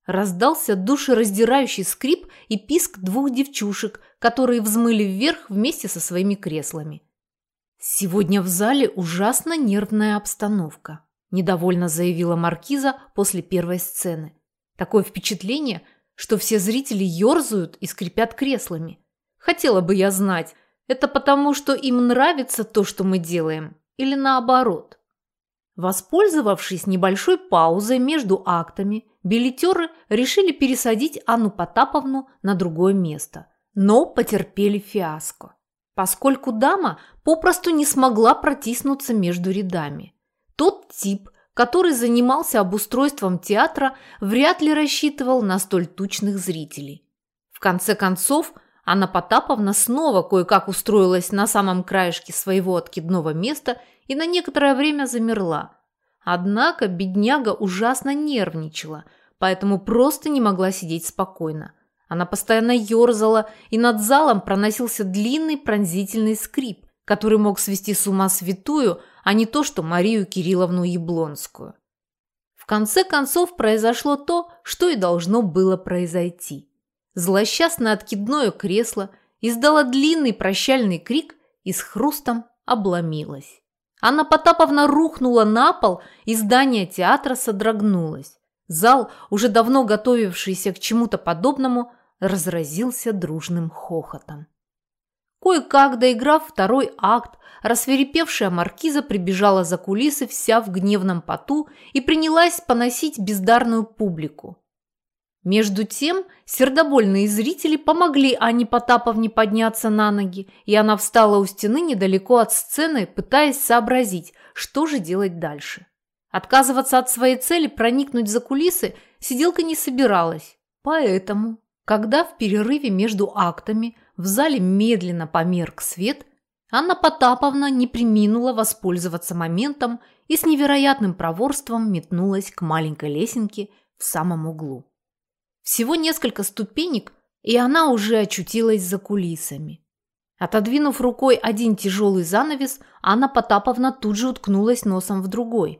Раздался душераздирающий скрип и писк двух девчушек, которые взмыли вверх вместе со своими креслами. Сегодня в зале ужасно нервная обстановка. – недовольно заявила Маркиза после первой сцены. «Такое впечатление, что все зрители ерзают и скрипят креслами. Хотела бы я знать, это потому, что им нравится то, что мы делаем, или наоборот?» Воспользовавшись небольшой паузой между актами, билетеры решили пересадить Анну Потаповну на другое место, но потерпели фиаско, поскольку дама попросту не смогла протиснуться между рядами. Тот тип, который занимался обустройством театра, вряд ли рассчитывал на столь тучных зрителей. В конце концов, Анна Потаповна снова кое-как устроилась на самом краешке своего откидного места и на некоторое время замерла. Однако бедняга ужасно нервничала, поэтому просто не могла сидеть спокойно. Она постоянно ерзала, и над залом проносился длинный пронзительный скрип, который мог свести с ума святую, а не то, что Марию Кирилловну Яблонскую. В конце концов произошло то, что и должно было произойти. Злосчастное откидное кресло издало длинный прощальный крик и с хрустом обломилось. Анна Потаповна рухнула на пол, и здание театра содрогнулось. Зал, уже давно готовившийся к чему-то подобному, разразился дружным хохотом. Кое-как, доиграв второй акт, рассверепевшая маркиза прибежала за кулисы вся в гневном поту и принялась поносить бездарную публику. Между тем, сердобольные зрители помогли Анне Потаповне подняться на ноги, и она встала у стены недалеко от сцены, пытаясь сообразить, что же делать дальше. Отказываться от своей цели проникнуть за кулисы сиделка не собиралась. Поэтому, когда в перерыве между актами – в зале медленно померк свет, Анна Потаповна не приминула воспользоваться моментом и с невероятным проворством метнулась к маленькой лесенке в самом углу. Всего несколько ступенек, и она уже очутилась за кулисами. Отодвинув рукой один тяжелый занавес, Анна Потаповна тут же уткнулась носом в другой.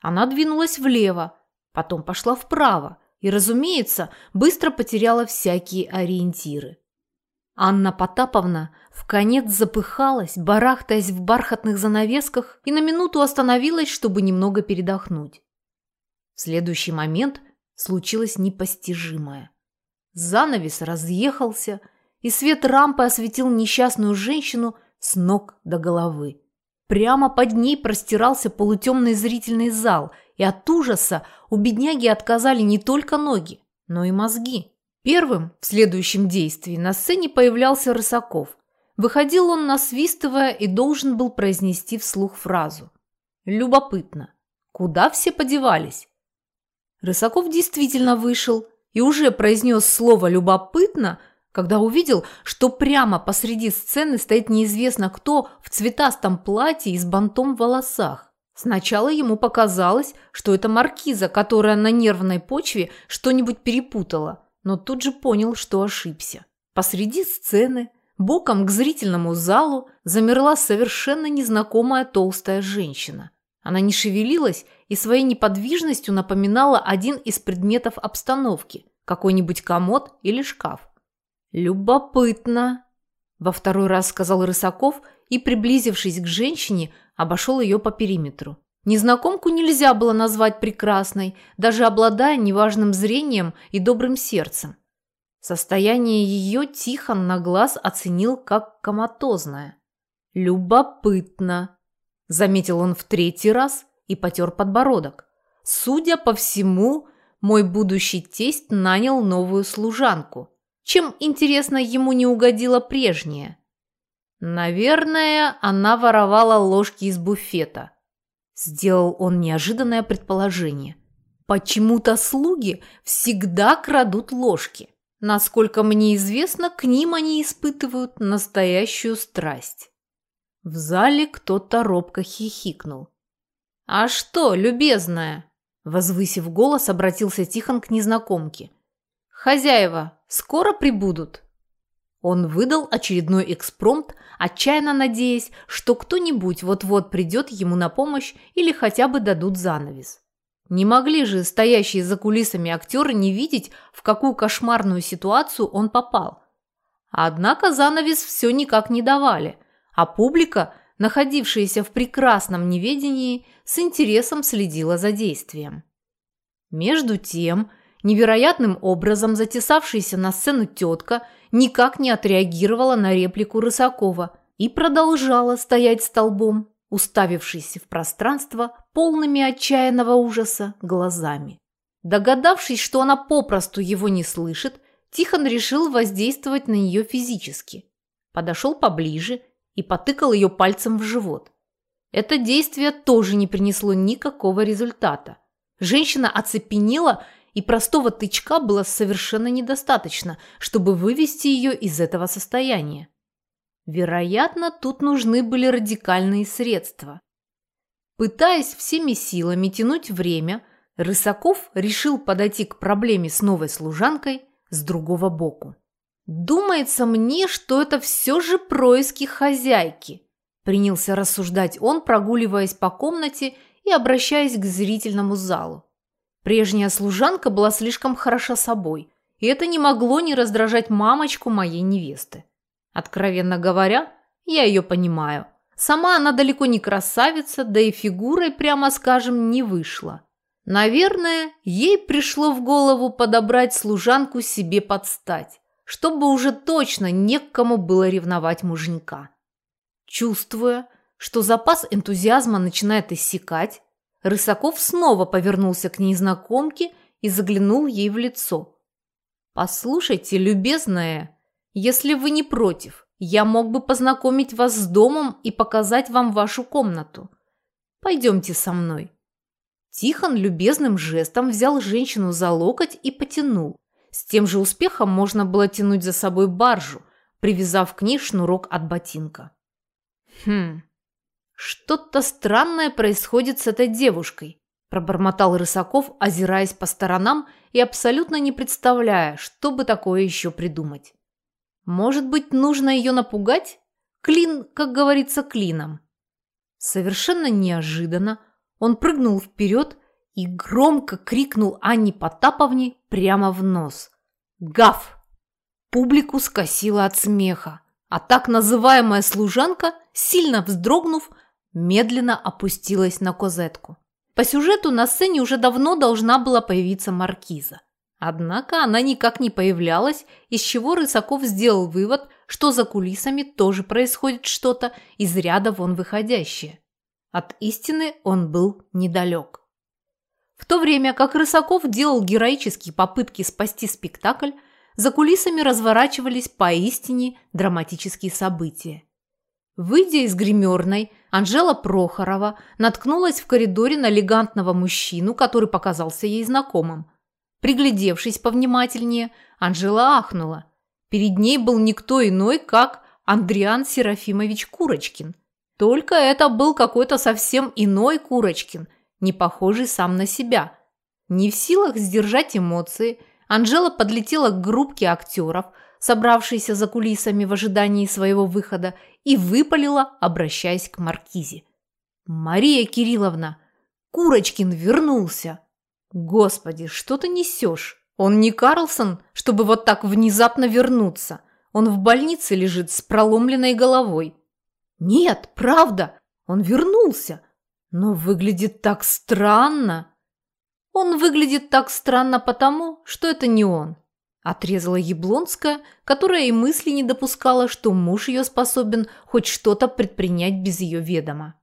Она двинулась влево, потом пошла вправо и, разумеется, быстро потеряла всякие ориентиры. Анна Потаповна в конец запыхалась, барахтаясь в бархатных занавесках и на минуту остановилась, чтобы немного передохнуть. В следующий момент случилось непостижимое. Занавес разъехался, и свет рампы осветил несчастную женщину с ног до головы. Прямо под ней простирался полутемный зрительный зал, и от ужаса у бедняги отказали не только ноги, но и мозги. Первым в следующем действии на сцене появлялся Рысаков. Выходил он насвистывая и должен был произнести вслух фразу. Любопытно, куда все подевались? Рысаков действительно вышел и уже произнес слово «любопытно», когда увидел, что прямо посреди сцены стоит неизвестно кто в цветастом платье и с бантом в волосах. Сначала ему показалось, что это маркиза, которая на нервной почве что-нибудь перепутала, но тут же понял, что ошибся. Посреди сцены, боком к зрительному залу, замерла совершенно незнакомая толстая женщина. Она не шевелилась и своей неподвижностью напоминала один из предметов обстановки – какой-нибудь комод или шкаф. «Любопытно», – во второй раз сказал Рысаков и, приблизившись к женщине, обошел ее по периметру. Незнакомку нельзя было назвать прекрасной, даже обладая неважным зрением и добрым сердцем. Состояние ее Тихон на глаз оценил как коматозное. «Любопытно», – заметил он в третий раз и потер подбородок. «Судя по всему, мой будущий тесть нанял новую служанку. Чем, интересно, ему не угодила прежняя? Наверное, она воровала ложки из буфета. Сделал он неожиданное предположение. Почему-то слуги всегда крадут ложки. Насколько мне известно, к ним они испытывают настоящую страсть. В зале кто-то робко хихикнул. «А что, любезная?» Возвысив голос, обратился Тихон к незнакомке. «Хозяева, скоро прибудут?» Он выдал очередной экспромт, отчаянно надеясь, что кто-нибудь вот-вот придет ему на помощь или хотя бы дадут занавес. Не могли же стоящие за кулисами актеры не видеть, в какую кошмарную ситуацию он попал. Однако занавес все никак не давали, а публика, находившаяся в прекрасном неведении, с интересом следила за действием. Между тем, Невероятным образом затесавшаяся на сцену тетка никак не отреагировала на реплику Рысакова и продолжала стоять столбом, уставившись в пространство полными отчаянного ужаса глазами. Догадавшись, что она попросту его не слышит, Тихон решил воздействовать на нее физически. Подошел поближе и потыкал ее пальцем в живот. Это действие тоже не принесло никакого результата. Женщина оцепенела и простого тычка было совершенно недостаточно, чтобы вывести ее из этого состояния. Вероятно, тут нужны были радикальные средства. Пытаясь всеми силами тянуть время, Рысаков решил подойти к проблеме с новой служанкой с другого боку. «Думается мне, что это все же происки хозяйки», принялся рассуждать он, прогуливаясь по комнате и обращаясь к зрительному залу. Прежняя служанка была слишком хороша собой, и это не могло не раздражать мамочку моей невесты. Откровенно говоря, я ее понимаю. Сама она далеко не красавица, да и фигурой, прямо скажем, не вышла. Наверное, ей пришло в голову подобрать служанку себе под стать, чтобы уже точно не было ревновать муженька. Чувствуя, что запас энтузиазма начинает иссякать, Рысаков снова повернулся к незнакомке и заглянул ей в лицо. «Послушайте, любезная, если вы не против, я мог бы познакомить вас с домом и показать вам вашу комнату. Пойдемте со мной». Тихон любезным жестом взял женщину за локоть и потянул. С тем же успехом можно было тянуть за собой баржу, привязав к ней шнурок от ботинка. «Хм, «Что-то странное происходит с этой девушкой», – пробормотал Рысаков, озираясь по сторонам и абсолютно не представляя, что бы такое еще придумать. «Может быть, нужно ее напугать? Клин, как говорится, клином». Совершенно неожиданно он прыгнул вперед и громко крикнул Анне Потаповне прямо в нос. «Гав!» Публику скосило от смеха, а так называемая служанка, сильно вздрогнув, медленно опустилась на козетку. По сюжету на сцене уже давно должна была появиться маркиза. Однако она никак не появлялась, из чего Рысаков сделал вывод, что за кулисами тоже происходит что-то из ряда вон выходящее. От истины он был недалек. То время как Рысаков делал героические попытки спасти спектакль, за кулисами разворачивались поистине драматические события. Выйдя из гримерной, Анжела Прохорова наткнулась в коридоре на элегантного мужчину, который показался ей знакомым. Приглядевшись повнимательнее, Анжела ахнула. Перед ней был никто иной, как Андриан Серафимович Курочкин. Только это был какой-то совсем иной Курочкин, не похожий сам на себя. Не в силах сдержать эмоции, Анжела подлетела к группке актеров, собравшейся за кулисами в ожидании своего выхода, и выпалила, обращаясь к Маркизе. «Мария Кирилловна, Курочкин вернулся!» «Господи, что ты несешь? Он не Карлсон, чтобы вот так внезапно вернуться. Он в больнице лежит с проломленной головой». «Нет, правда, он вернулся, но выглядит так странно». «Он выглядит так странно потому, что это не он», – отрезала Яблонская, которая и мысли не допускала, что муж ее способен хоть что-то предпринять без ее ведома.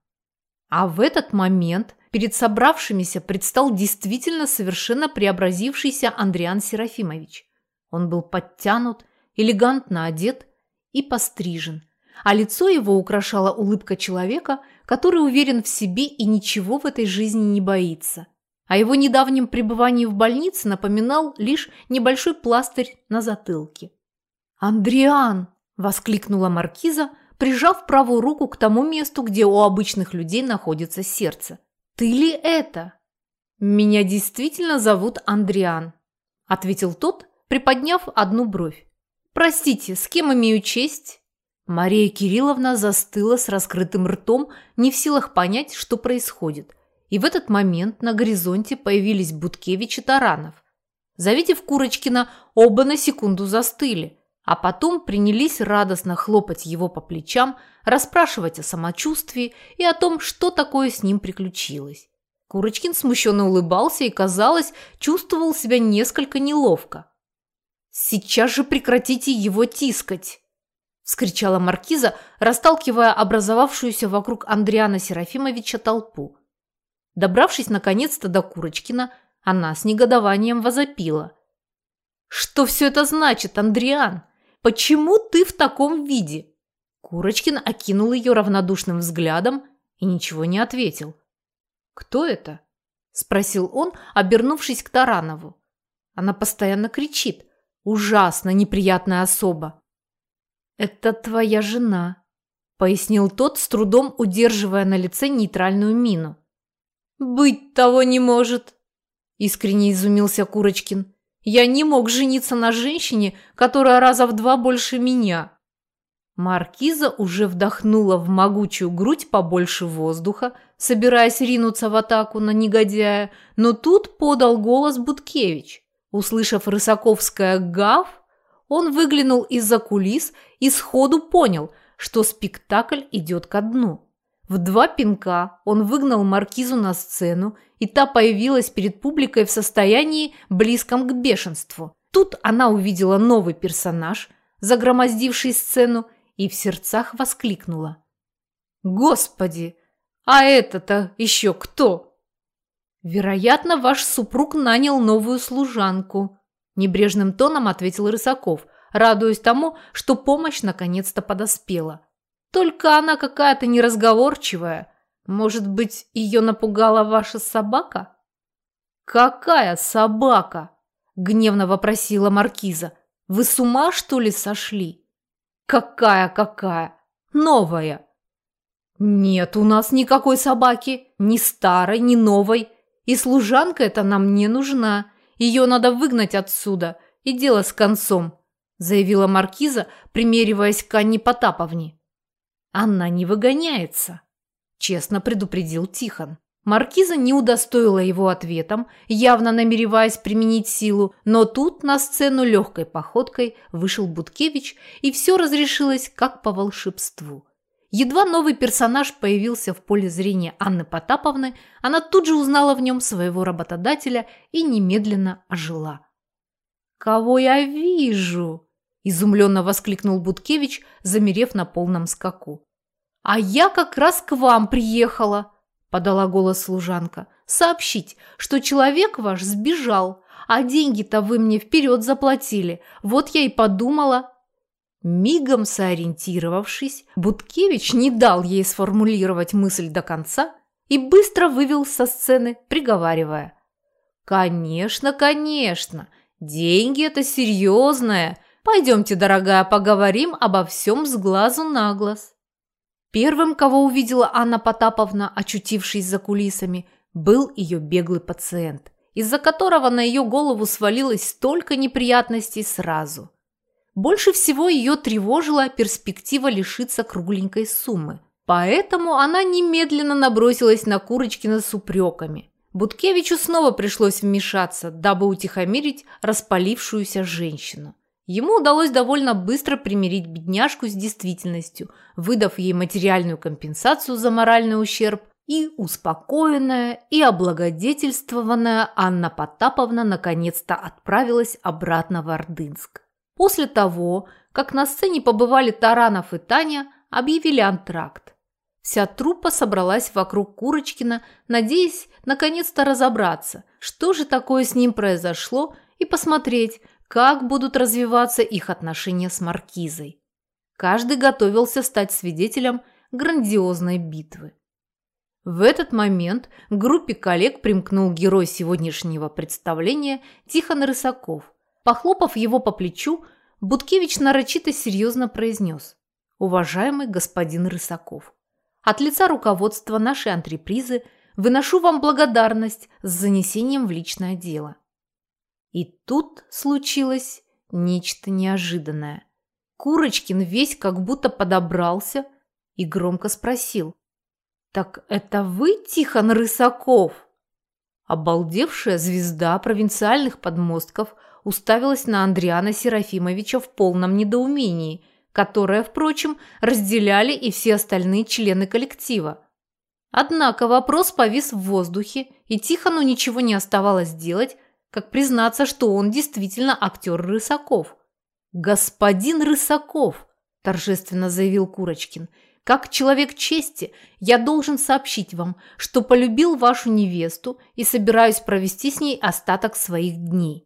А в этот момент перед собравшимися предстал действительно совершенно преобразившийся Андриан Серафимович. Он был подтянут, элегантно одет и пострижен, а лицо его украшала улыбка человека, который уверен в себе и ничего в этой жизни не боится. О его недавнем пребывании в больнице напоминал лишь небольшой пластырь на затылке. «Андриан!» – воскликнула маркиза – прижав правую руку к тому месту, где у обычных людей находится сердце. «Ты ли это?» «Меня действительно зовут Андриан», – ответил тот, приподняв одну бровь. «Простите, с кем имею честь?» Мария Кирилловна застыла с раскрытым ртом, не в силах понять, что происходит. И в этот момент на горизонте появились Буткевич и Таранов. Завидев Курочкина, оба на секунду застыли – а потом принялись радостно хлопать его по плечам, расспрашивать о самочувствии и о том, что такое с ним приключилось. Курочкин смущенно улыбался и, казалось, чувствовал себя несколько неловко. «Сейчас же прекратите его тискать!» – вскричала маркиза, расталкивая образовавшуюся вокруг Андриана Серафимовича толпу. Добравшись наконец-то до Курочкина, она с негодованием возопила. «Что все это значит, Андриан? Почему ты в таком виде?» Курочкин окинул ее равнодушным взглядом и ничего не ответил. «Кто это?» – спросил он, обернувшись к Таранову. Она постоянно кричит. «Ужасно неприятная особа!» «Это твоя жена», – пояснил тот, с трудом удерживая на лице нейтральную мину. «Быть того не может!» – искренне изумился Курочкин. Я не мог жениться на женщине, которая раза в два больше меня. Маркиза уже вдохнула в могучую грудь побольше воздуха, собираясь ринуться в атаку на негодяя, но тут подал голос Буткевич. Услышав рысаковское «гав», он выглянул из-за кулис и сходу понял, что спектакль идет ко дну. В два пинка он выгнал маркизу на сцену, и та появилась перед публикой в состоянии, близком к бешенству. Тут она увидела новый персонаж, загромоздивший сцену, и в сердцах воскликнула. «Господи, а это-то еще кто?» «Вероятно, ваш супруг нанял новую служанку», – небрежным тоном ответил Рысаков, радуясь тому, что помощь наконец-то подоспела. Только она какая-то неразговорчивая. Может быть, ее напугала ваша собака? Какая собака? Гневно вопросила маркиза. Вы с ума, что ли, сошли? Какая-какая? Новая. Нет у нас никакой собаки, ни старой, ни новой. И служанка эта нам не нужна. Ее надо выгнать отсюда, и дело с концом, заявила маркиза, примериваясь к Анне Потаповне. Она не выгоняется, честно предупредил Тихон. Маркиза не удостоила его ответом, явно намереваясь применить силу, но тут на сцену легкой походкой вышел Буткевич, и все разрешилось как по волшебству. Едва новый персонаж появился в поле зрения Анны Потаповны, она тут же узнала в нем своего работодателя и немедленно ожила. Кого я вижу? Изумленно воскликнул Буткевич, замерев на полном скаку. А я как раз к вам приехала, подала голос служанка. Сообщить, что человек ваш сбежал, а деньги-то вы мне вперед заплатили. Вот я и подумала. Мигом сориентировавшись, Буткевич не дал ей сформулировать мысль до конца и быстро вывел со сцены, приговаривая. «Конечно, конечно, деньги – это серьезное. Пойдемте, дорогая, поговорим обо всем с глазу на глаз». Первым, кого увидела Анна Потаповна, очутившись за кулисами, был ее беглый пациент, из-за которого на ее голову свалилось столько неприятностей сразу. Больше всего ее тревожила перспектива лишиться кругленькой суммы. Поэтому она немедленно набросилась на Курочкина с упреками. Буткевичу снова пришлось вмешаться, дабы утихомирить распалившуюся женщину. Ему удалось довольно быстро примирить бедняжку с действительностью, выдав ей материальную компенсацию за моральный ущерб, и успокоенная и облагодетельствованная Анна Потаповна наконец-то отправилась обратно в Ордынск. После того, как на сцене побывали Таранов и Таня, объявили антракт. Вся труппа собралась вокруг Курочкина, надеясь наконец-то разобраться, что же такое с ним произошло, и посмотреть, как будут развиваться их отношения с Маркизой. Каждый готовился стать свидетелем грандиозной битвы. В этот момент к группе коллег примкнул герой сегодняшнего представления Тихон Рысаков. Похлопав его по плечу, Буткевич нарочито серьезно произнес «Уважаемый господин Рысаков, от лица руководства нашей антрепризы выношу вам благодарность с занесением в личное дело». И тут случилось нечто неожиданное. Курочкин весь как будто подобрался и громко спросил «Так это вы, Тихон Рысаков?» Обалдевшая звезда провинциальных подмостков уставилась на Андриана Серафимовича в полном недоумении, которое, впрочем, разделяли и все остальные члены коллектива. Однако вопрос повис в воздухе, и Тихону ничего не оставалось делать, как признаться, что он действительно актер Рысаков. «Господин Рысаков!» – торжественно заявил Курочкин. «Как человек чести, я должен сообщить вам, что полюбил вашу невесту и собираюсь провести с ней остаток своих дней».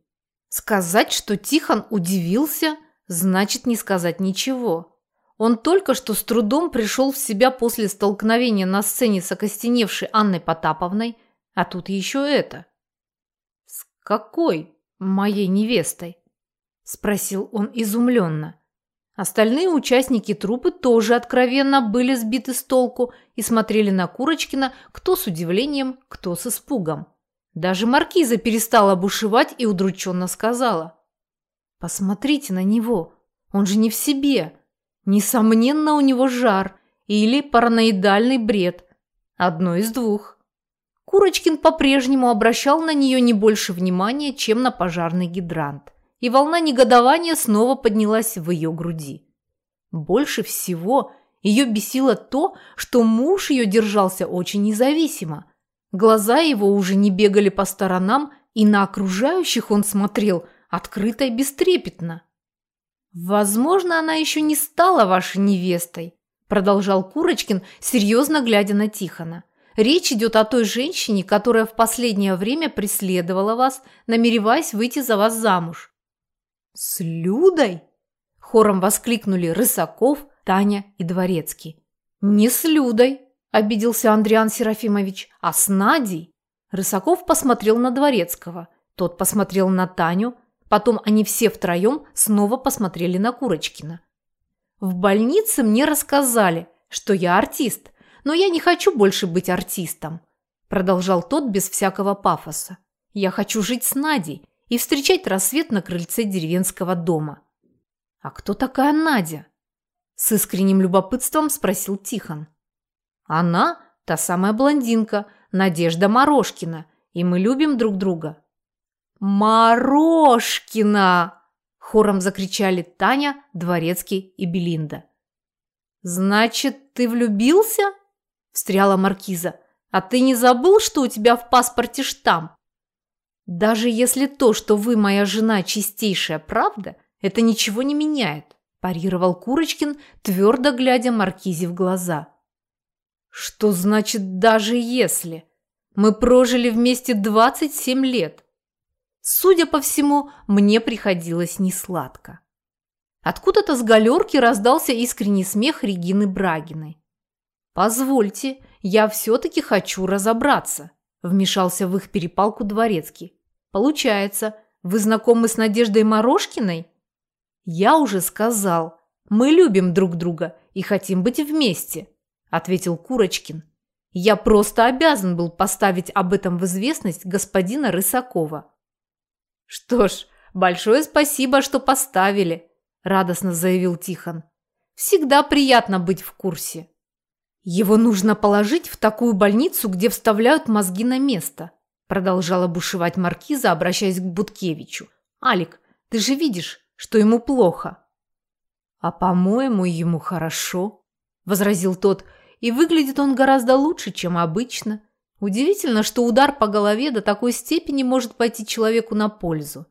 Сказать, что Тихон удивился, значит не сказать ничего. Он только что с трудом пришел в себя после столкновения на сцене с окостеневшей Анной Потаповной, а тут еще это. «С какой моей невестой?» – спросил он изумленно. Остальные участники трупы тоже откровенно были сбиты с толку и смотрели на Курочкина кто с удивлением, кто с испугом. Даже маркиза перестала бушевать и удрученно сказала. «Посмотрите на него, он же не в себе. Несомненно, у него жар или параноидальный бред. Одно из двух». Курочкин по-прежнему обращал на нее не больше внимания, чем на пожарный гидрант, и волна негодования снова поднялась в ее груди. Больше всего ее бесило то, что муж ее держался очень независимо, Глаза его уже не бегали по сторонам, и на окружающих он смотрел открыто и бестрепетно. «Возможно, она еще не стала вашей невестой», продолжал Курочкин, серьезно глядя на Тихона. «Речь идет о той женщине, которая в последнее время преследовала вас, намереваясь выйти за вас замуж». «С Людой?» – хором воскликнули Рысаков, Таня и Дворецкий. «Не с Людой», – обиделся Андриан Серафимович. «А с Надей?» Рысаков посмотрел на Дворецкого. Тот посмотрел на Таню. Потом они все втроем снова посмотрели на Курочкина. «В больнице мне рассказали, что я артист, но я не хочу больше быть артистом», – продолжал тот без всякого пафоса. «Я хочу жить с Надей и встречать рассвет на крыльце деревенского дома». «А кто такая Надя?» – с искренним любопытством спросил Тихон. Она – та самая блондинка, Надежда Морошкина, и мы любим друг друга». «Морошкина!» – хором закричали Таня, Дворецкий и Белинда. «Значит, ты влюбился?» – встряла Маркиза. «А ты не забыл, что у тебя в паспорте штамп?» Даже если то, что вы моя жена, чистейшая правда, это ничего не меняет, парировал Курочкин, твердо глядя Маркизе в глаза. Что значит «даже если»? Мы прожили вместе 27 лет. Судя по всему, мне приходилось несладко. Откуда-то с галерки раздался искренний смех Регины Брагиной. «Позвольте, я все-таки хочу разобраться», – вмешался в их перепалку дворецкий. «Получается, вы знакомы с Надеждой Морошкиной?» «Я уже сказал, мы любим друг друга и хотим быть вместе», – ответил Курочкин. «Я просто обязан был поставить об этом в известность господина Рысакова». «Что ж, большое спасибо, что поставили», – радостно заявил Тихон. «Всегда приятно быть в курсе». «Его нужно положить в такую больницу, где вставляют мозги на место», продолжала бушевать маркиза, обращаясь к Буткевичу. «Алик, ты же видишь, что ему плохо». «А, по-моему, ему хорошо», – возразил тот, «и выглядит он гораздо лучше, чем обычно. Удивительно, что удар по голове до такой степени может пойти человеку на пользу.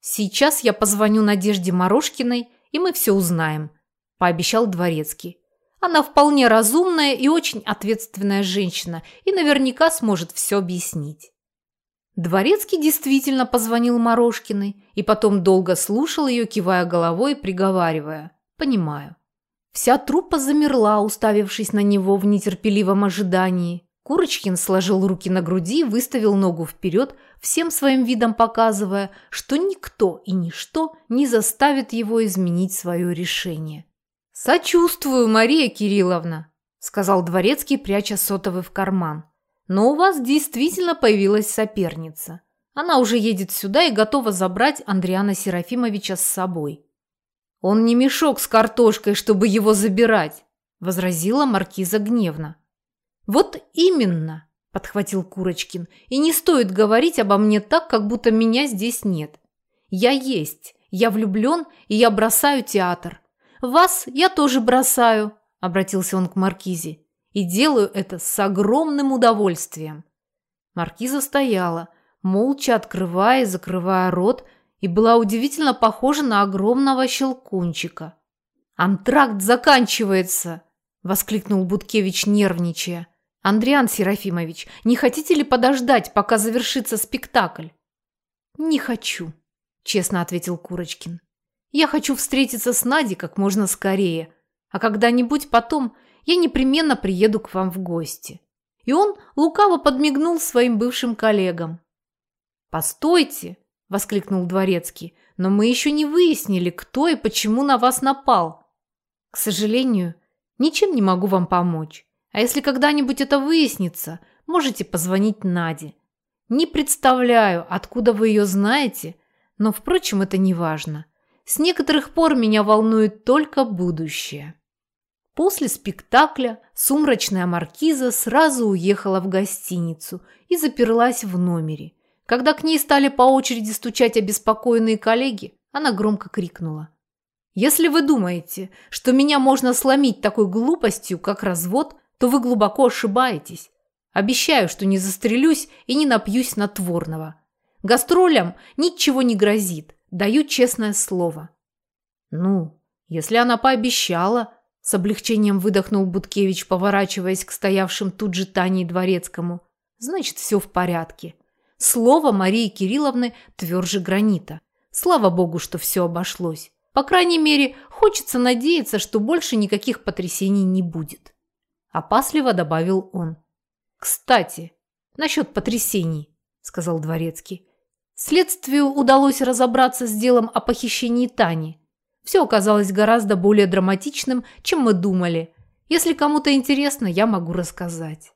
Сейчас я позвоню Надежде Морошкиной, и мы все узнаем», – пообещал Дворецкий. Она вполне разумная и очень ответственная женщина и наверняка сможет все объяснить. Дворецкий действительно позвонил Морошкиной и потом долго слушал ее, кивая головой и приговаривая «Понимаю». Вся труппа замерла, уставившись на него в нетерпеливом ожидании. Курочкин сложил руки на груди выставил ногу вперед, всем своим видом показывая, что никто и ничто не заставит его изменить свое решение. «Сочувствую, Мария Кирилловна», – сказал Дворецкий, пряча сотовый в карман. «Но у вас действительно появилась соперница. Она уже едет сюда и готова забрать Андриана Серафимовича с собой». «Он не мешок с картошкой, чтобы его забирать», – возразила маркиза гневно. «Вот именно», – подхватил Курочкин, – «и не стоит говорить обо мне так, как будто меня здесь нет. Я есть, я влюблен, и я бросаю театр. «Вас я тоже бросаю», – обратился он к Маркизе. «И делаю это с огромным удовольствием». Маркиза стояла, молча открывая и закрывая рот, и была удивительно похожа на огромного щелкунчика. «Антракт заканчивается!» – воскликнул Буткевич, нервничая. «Андриан Серафимович, не хотите ли подождать, пока завершится спектакль?» «Не хочу», – честно ответил Курочкин. Я хочу встретиться с Надей как можно скорее, а когда-нибудь потом я непременно приеду к вам в гости». И он лукаво подмигнул своим бывшим коллегам. «Постойте!» – воскликнул Дворецкий. «Но мы еще не выяснили, кто и почему на вас напал. К сожалению, ничем не могу вам помочь. А если когда-нибудь это выяснится, можете позвонить Наде. Не представляю, откуда вы ее знаете, но, впрочем, это не важно. С некоторых пор меня волнует только будущее. После спектакля сумрачная маркиза сразу уехала в гостиницу и заперлась в номере. Когда к ней стали по очереди стучать обеспокоенные коллеги, она громко крикнула. «Если вы думаете, что меня можно сломить такой глупостью, как развод, то вы глубоко ошибаетесь. Обещаю, что не застрелюсь и не напьюсь снотворного. Гастролям ничего не грозит. Даю честное слово. Ну, если она пообещала, с облегчением выдохнул Буткевич, поворачиваясь к стоявшим тут же Тане и Дворецкому. Значит, все в порядке. Слово Марии Кирилловны тверже гранита. Слава богу, что все обошлось. По крайней мере, хочется надеяться, что больше никаких потрясений не будет. Опасливо добавил он. «Кстати, насчет потрясений», – сказал Дворецкий. Следствию удалось разобраться с делом о похищении Тани. Все оказалось гораздо более драматичным, чем мы думали. Если кому-то интересно, я могу рассказать.